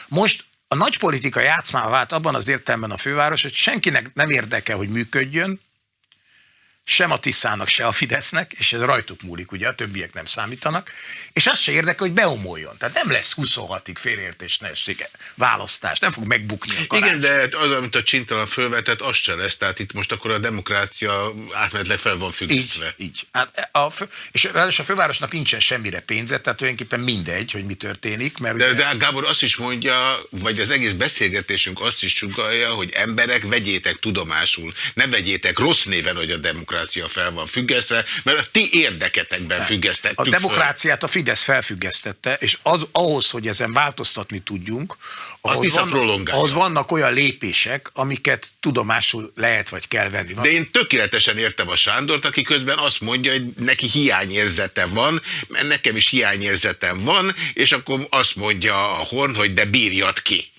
Most a nagy politika vált abban az értelemben a főváros, hogy senkinek nem érdeke, hogy működjön, sem a Tiszának, se a Fidesznek, és ez rajtuk múlik, ugye, a többiek nem számítanak, és az se érdekel, hogy beomoljon. Tehát nem lesz 26-ig félértés ne választás, nem fog megbukni a karácsony. Igen, de az, amit a csintalan fölvetett, az se lesz. Tehát itt most akkor a demokrácia átmenetleg fel van függesztve. Így, így. Hát a fő, és ráadásul a fővárosnak nincsen semmire pénze, tehát tulajdonképpen mindegy, hogy mi történik. Mert de, ugye... de Gábor azt is mondja, vagy az egész beszélgetésünk azt is csugalja, hogy emberek, vegyétek tudomásul, ne vegyétek rossz néven, hogy a demokrácia demokrácia fel van függesztve, mert a ti érdeketekben függesztettük A demokráciát a Fidesz felfüggesztette, és az, ahhoz, hogy ezen változtatni tudjunk, ahhoz, van, ahhoz vannak olyan lépések, amiket tudomásul lehet vagy kell venni. De én tökéletesen értem a Sándort, aki közben azt mondja, hogy neki hiányérzete van, mert nekem is hiányérzetem van, és akkor azt mondja a Horn, hogy de bírjad ki.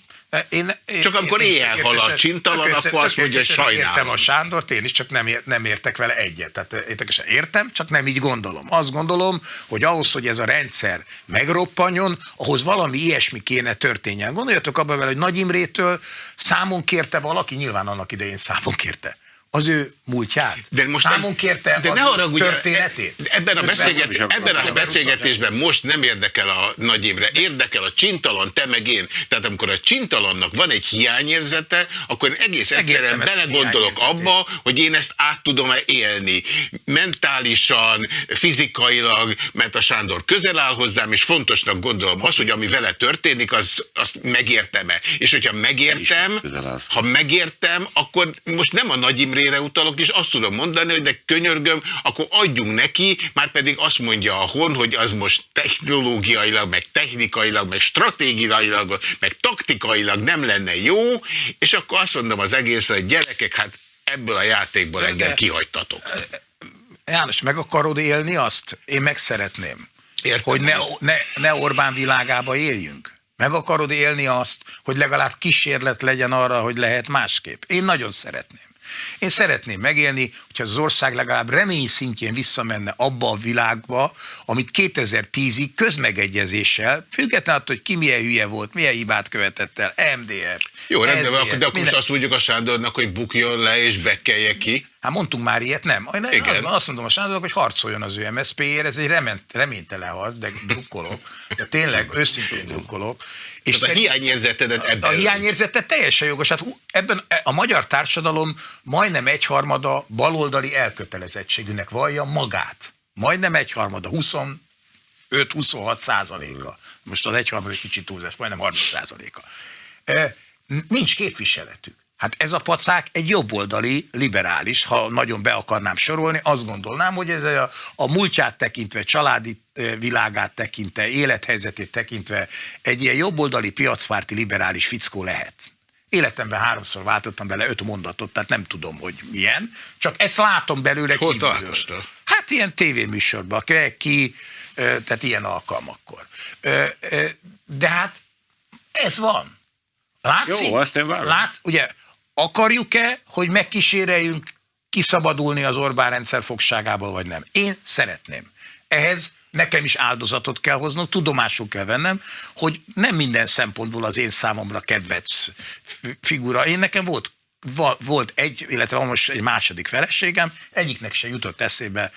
Én, én, csak amikor én, éjjel halad csintalan, akkor azt mondja, hogy sajnálom. Értem a Sándort, én is csak nem, ér, nem értek vele egyet. Tehát értekesen értem, csak nem így gondolom. Azt gondolom, hogy ahhoz, hogy ez a rendszer megroppanjon, ahhoz valami ilyesmi kéne történjen. Gondoljatok abban vele, hogy Nagy Imrétől számon kérte valaki, nyilván annak idején számon kérte az ő múltját. De most Számon nem, kérte de ne haragudj, történetét. Ebben a, beszélget, ebben a beszélgetésben most nem érdekel a Nagy Imre, érdekel a csintalan, te meg én. Tehát amikor a csintalannak van egy hiányérzete, akkor egész egyszerűen belegondolok abba, hogy én ezt át tudom-e élni. Mentálisan, fizikailag, mert a Sándor közel áll hozzám, és fontosnak gondolom az, hogy ami vele történik, az, azt megértem-e. És hogyha megértem, ha megértem, akkor most nem a Nagy Imre Imrére utalok, és azt tudom mondani, hogy de könyörgöm, akkor adjunk neki, már pedig azt mondja a hon, hogy az most technológiailag, meg technikailag, meg stratégiailag, meg taktikailag nem lenne jó, és akkor azt mondom az egészre, hogy gyerekek, hát ebből a játékból engem kihagytatok. János, meg akarod élni azt? Én meg szeretném. Értem, hogy ne, ne, ne Orbán világába éljünk. Meg akarod élni azt, hogy legalább kísérlet legyen arra, hogy lehet másképp. Én nagyon szeretném. Én szeretném megélni, hogyha az ország legalább remény szintjén visszamenne abba a világba, amit 2010-ig közmegegyezéssel, függetlenül attól, hogy ki milyen hülye volt, milyen hibát követett el, MDF. Jó, rendben, akkor, de akkor minden... most azt mondjuk a Sándornak, hogy bukjon le és bekelje ki. Hát mondtunk már ilyet, nem. Én Igen. Azt mondom a Sándornak, hogy harcoljon az ő MSZP-ért, ez egy reményt, reménytelen harc, de drukkolok. De tényleg őszintén drukkolok. És a hiányérzetedet ebben. A hiányérzete teljesen jogos. Hát ebben a magyar társadalom majdnem egyharmada baloldali elkötelezettségűnek vallja magát. Majdnem egyharmada, 25-26 százaléka. Most az egyharmada egy kicsit túlzás, majdnem 30 százaléka. Nincs képviseletük. Hát ez a pacák egy jobboldali, liberális, ha nagyon be akarnám sorolni, azt gondolnám, hogy ez a, a múltját tekintve, családi világát tekintve, élethelyzetét tekintve egy ilyen jobboldali, piacpárti, liberális fickó lehet. Életemben háromszor váltottam vele öt mondatot, tehát nem tudom, hogy milyen. Csak ezt látom belőle Hol találkoztál? Hát ilyen tévéműsorban, ki, tehát ilyen alkalmakkor. De hát ez van. Látszik? Jó, azt én Látsz, ugye akarjuk-e, hogy megkíséreljünk kiszabadulni az Orbán rendszer fogságából, vagy nem? Én szeretném. Ehhez nekem is áldozatot kell hoznom, tudomásul kell vennem, hogy nem minden szempontból az én számomra kedvenc figura. Én nekem volt volt egy, illetve van most egy második feleségem, egyiknek se jutott eszébe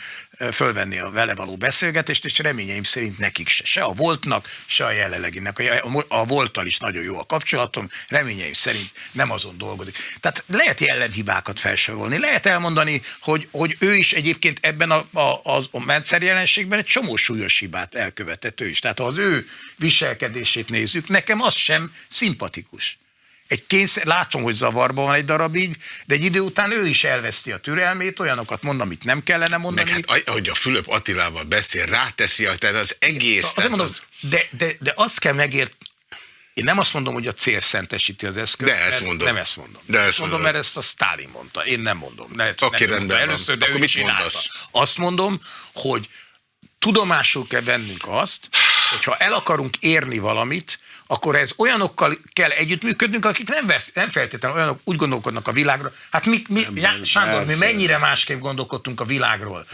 fölvenni a vele való beszélgetést, és reményeim szerint nekik se. Se a voltnak, se a jelenleginek. A, a volttal is nagyon jó a kapcsolatom, reményeim szerint nem azon dolgozik. Tehát lehet jelenhibákat felsorolni, lehet elmondani, hogy, hogy ő is egyébként ebben a, a, a, a mentszer jelenségben egy csomó súlyos hibát elkövetett ő is. Tehát ha az ő viselkedését nézzük, nekem az sem szimpatikus egy kényszer, látom, hogy zavarban van egy darabig, de egy idő után ő is elveszti a türelmét, olyanokat mond, amit nem kellene mondani. Meg hát, ahogy a Fülöp Attilával beszél, ráteszi, tehát az egész... Tehát mondom, az... de, de, de azt kell megért, én nem azt mondom, hogy a cél szentesíti az eszközt. De ezt mondom. Nem ezt mondom. De ezt mondom, mert ezt a Stalin mondta. Én nem mondom. Oké, okay, rendben Először, de Akkor ő mit csinálta. Mondasz? Azt mondom, hogy tudomásul kell vennünk azt, hogyha el akarunk érni valamit, akkor ez olyanokkal kell együttműködnünk, akik nem, vesz, nem feltétlenül olyanok úgy gondolkodnak a világra. Hát mi, mi já, Sándor, mi mennyire másképp gondolkodtunk a világról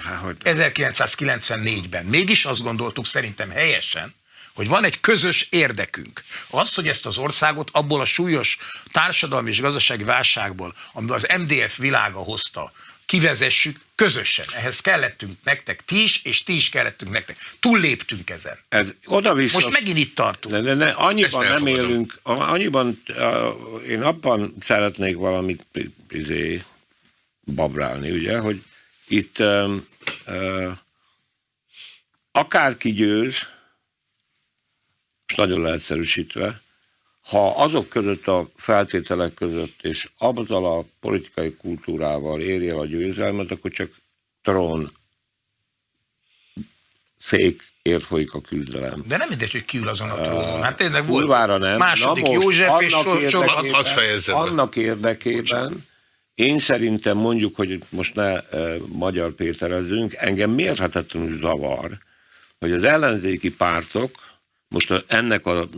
1994-ben. Mégis azt gondoltuk szerintem helyesen, hogy van egy közös érdekünk. Az, hogy ezt az országot abból a súlyos társadalmi és gazdasági válságból, amiben az MDF világa hozta, kivezessük közösen. Ehhez kellettünk nektek ti is, és ti is kellettünk nektek. Túlléptünk ezen. Ez oda vissza, Most megint itt tartunk. De, de, de annyiban nem élünk, annyiban uh, én abban szeretnék valamit izé, babrálni, ugye, hogy itt uh, uh, akárki győz, most nagyon leegyszerűsítve, ha azok között a feltételek között és abban a politikai kultúrával érje el a győzelmet, akkor csak trón székért folyik a küldelem. De nem mindegy, hogy kiül azon a trónon. Hát tényleg volt nem. második Na most, József és so, Annak érdekében én szerintem mondjuk, hogy most ne e, magyar péterezzünk, engem mérhetetlenül zavar, hogy az ellenzéki pártok most ennek a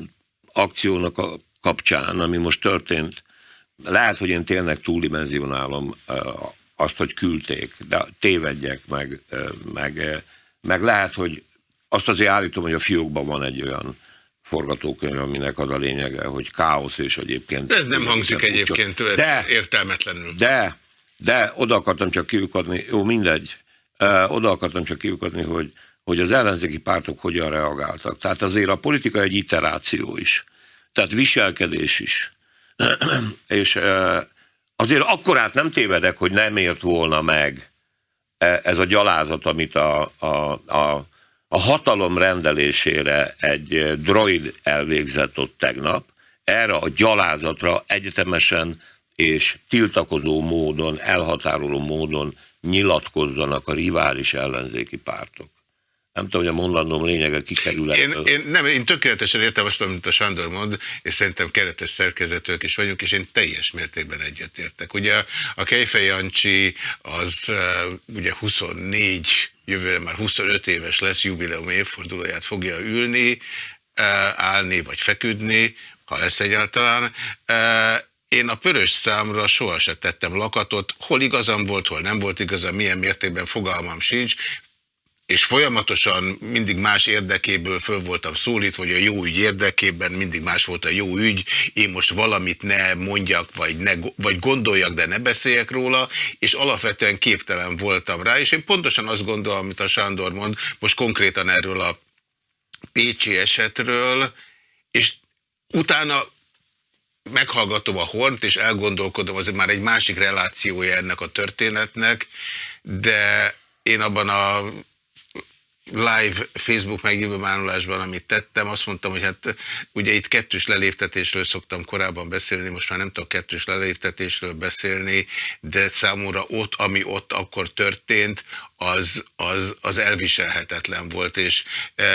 akciónak a kapcsán, ami most történt, lehet, hogy én tényleg túldimenzionálom azt, hogy küldték, de tévedjek meg, meg, meg lehet, hogy azt azért állítom, hogy a fiókban van egy olyan forgatókönyv, aminek az a lényege, hogy káosz és egyébként... Ez nem hangzik egyébként de, értelmetlenül. De De oda akartam csak kiukadni, jó, mindegy, oda akartam csak kiukadni, hogy, hogy az ellenzéki pártok hogyan reagáltak. Tehát azért a politika egy iteráció is. Tehát viselkedés is. és azért akkorát nem tévedek, hogy nem ért volna meg e, ez a gyalázat, amit a, a, a, a hatalom rendelésére egy droid elvégzett ott tegnap, erre a gyalázatra egyetemesen és tiltakozó módon, elhatároló módon nyilatkozzanak a rivális ellenzéki pártok. Nem tudom, hogy a mondandóm lényege kikerül én, én, nem, én tökéletesen értem azt, amit a Sándor mond, és szerintem keretes szerkezetők is vagyunk, és én teljes mértékben egyetértek. Ugye a Kejfej Jancsi az uh, ugye 24, jövőre már 25 éves lesz, jubileum évfordulóját fogja ülni, uh, állni vagy feküdni, ha lesz egyáltalán. Uh, én a pörös számra sohasem tettem lakatot, hol igazam volt, hol nem volt igazam, milyen mértékben fogalmam sincs, és folyamatosan mindig más érdekéből föl voltam szólítva, hogy a jó ügy érdekében mindig más volt a jó ügy, én most valamit ne mondjak, vagy, ne, vagy gondoljak, de ne beszéljek róla, és alapvetően képtelen voltam rá, és én pontosan azt gondolom, amit a Sándor mond, most konkrétan erről a Pécsi esetről, és utána meghallgatom a hornt, és elgondolkodom, az már egy másik relációja ennek a történetnek, de én abban a live Facebook megnyilvánulásban, amit tettem, azt mondtam, hogy hát ugye itt kettős leléptetésről szoktam korábban beszélni, most már nem tudok kettős leléptetésről beszélni, de számomra ott, ami ott akkor történt, az, az, az elviselhetetlen volt, és e,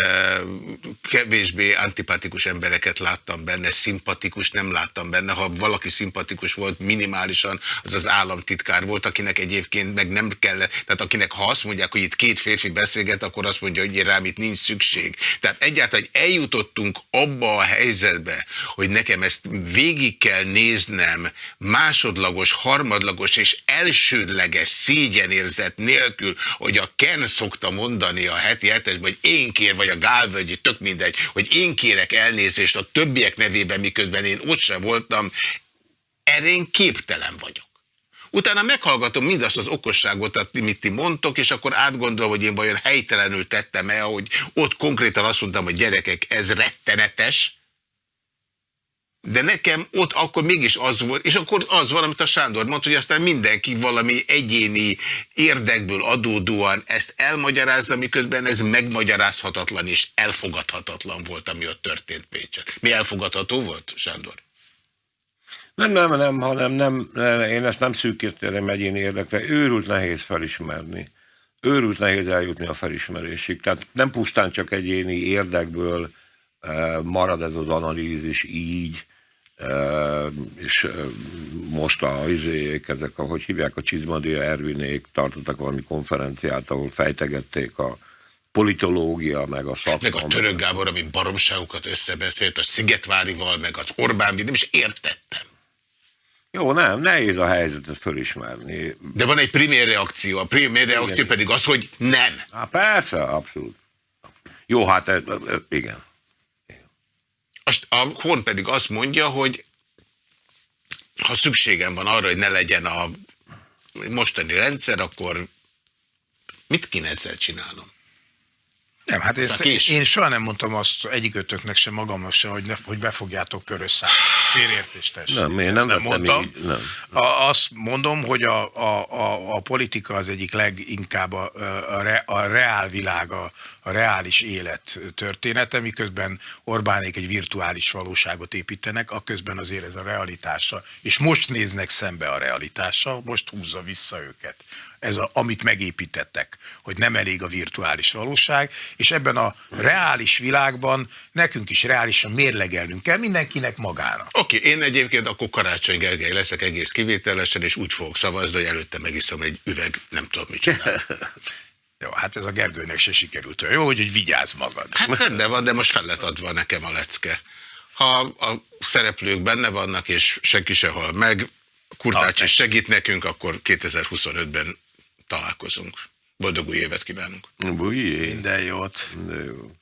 kevésbé antipatikus embereket láttam benne, szimpatikus nem láttam benne. Ha valaki szimpatikus volt minimálisan, az az államtitkár volt, akinek egyébként meg nem kell, tehát akinek ha azt mondják, hogy itt két férfi beszélget, akkor azt mondja, hogy rám itt nincs szükség. Tehát egyáltalán eljutottunk abba a helyzetbe, hogy nekem ezt végig kell néznem másodlagos, harmadlagos és elsődleges szégyenérzet nélkül, hogy a Ken szokta mondani a heti hetesben, hogy én kér, vagy a Gálvölgyi, tök mindegy, hogy én kérek elnézést a többiek nevében, miközben én ott sem voltam, erre én képtelen vagyok. Utána meghallgatom mindazt az okosságot, amit ti mondtok, és akkor átgondolom, hogy én vajon helytelenül tettem-e, hogy ott konkrétan azt mondtam, hogy gyerekek, ez rettenetes, de nekem ott akkor mégis az volt, és akkor az van, amit a Sándor mondta, hogy aztán mindenki valami egyéni érdekből adódóan ezt elmagyarázza, miközben ez megmagyarázhatatlan és elfogadhatatlan volt, ami ott történt Pécset. Mi elfogadható volt, Sándor? Nem, nem, nem, hanem nem, nem én ezt nem szűkíteném egyéni érdekre. Őrült nehéz felismerni. Őrült nehéz eljutni a felismerésig. Tehát nem pusztán csak egyéni érdekből eh, marad ez az analízis így, és most a izék, ezek, ahogy hívják, a Csizmadia Ervinék tartottak valami konferenciát, ahol fejtegették a politológia, meg a szakma. Meg a Török Gábor, ami baromságokat összebeszélt, a Szigetvárival, meg az Orbán, nem is értettem. Jó, nem, nehéz a helyzetet fölismerni. De van egy primér reakció, a primér reakció igen. pedig az, hogy nem. Há, persze, abszolút. Jó, hát igen. A Horn pedig azt mondja, hogy ha szükségem van arra, hogy ne legyen a mostani rendszer, akkor mit kéne ezzel csinálnom? Nem, hát én, én soha nem mondtam azt ötöknek sem magamnak sem, hogy, ne, hogy befogjátok körösszát. Félértést Nem, én nem, nem mondtam. Így, nem. A, azt mondom, hogy a, a, a, a politika az egyik leginkább a, a, re, a reál világ, a, a reális élet története, miközben Orbánék egy virtuális valóságot építenek, a közben azért ez a realitása, és most néznek szembe a realitással, most húzza vissza őket ez a, amit megépítettek, hogy nem elég a virtuális valóság, és ebben a reális világban nekünk is reálisan mérlegelnünk kell, mindenkinek magának. Oké, okay, én egyébként akkor Karácsony Gergely leszek egész kivételesen, és úgy fogok szavazni, hogy előtte megiszom egy üveg, nem tudom mit csinál. Jó, hát ez a Gergőnek se sikerült jó, hogy, hogy vigyázz magad. Hát rendben van, de most fel lett adva nekem a lecke. Ha a szereplők benne vannak, és senki se hal meg, Kurtács is segít nekünk, akkor 2025-ben találkozunk. Boldog új évet kívánunk! Új Minden jót! Minden jót!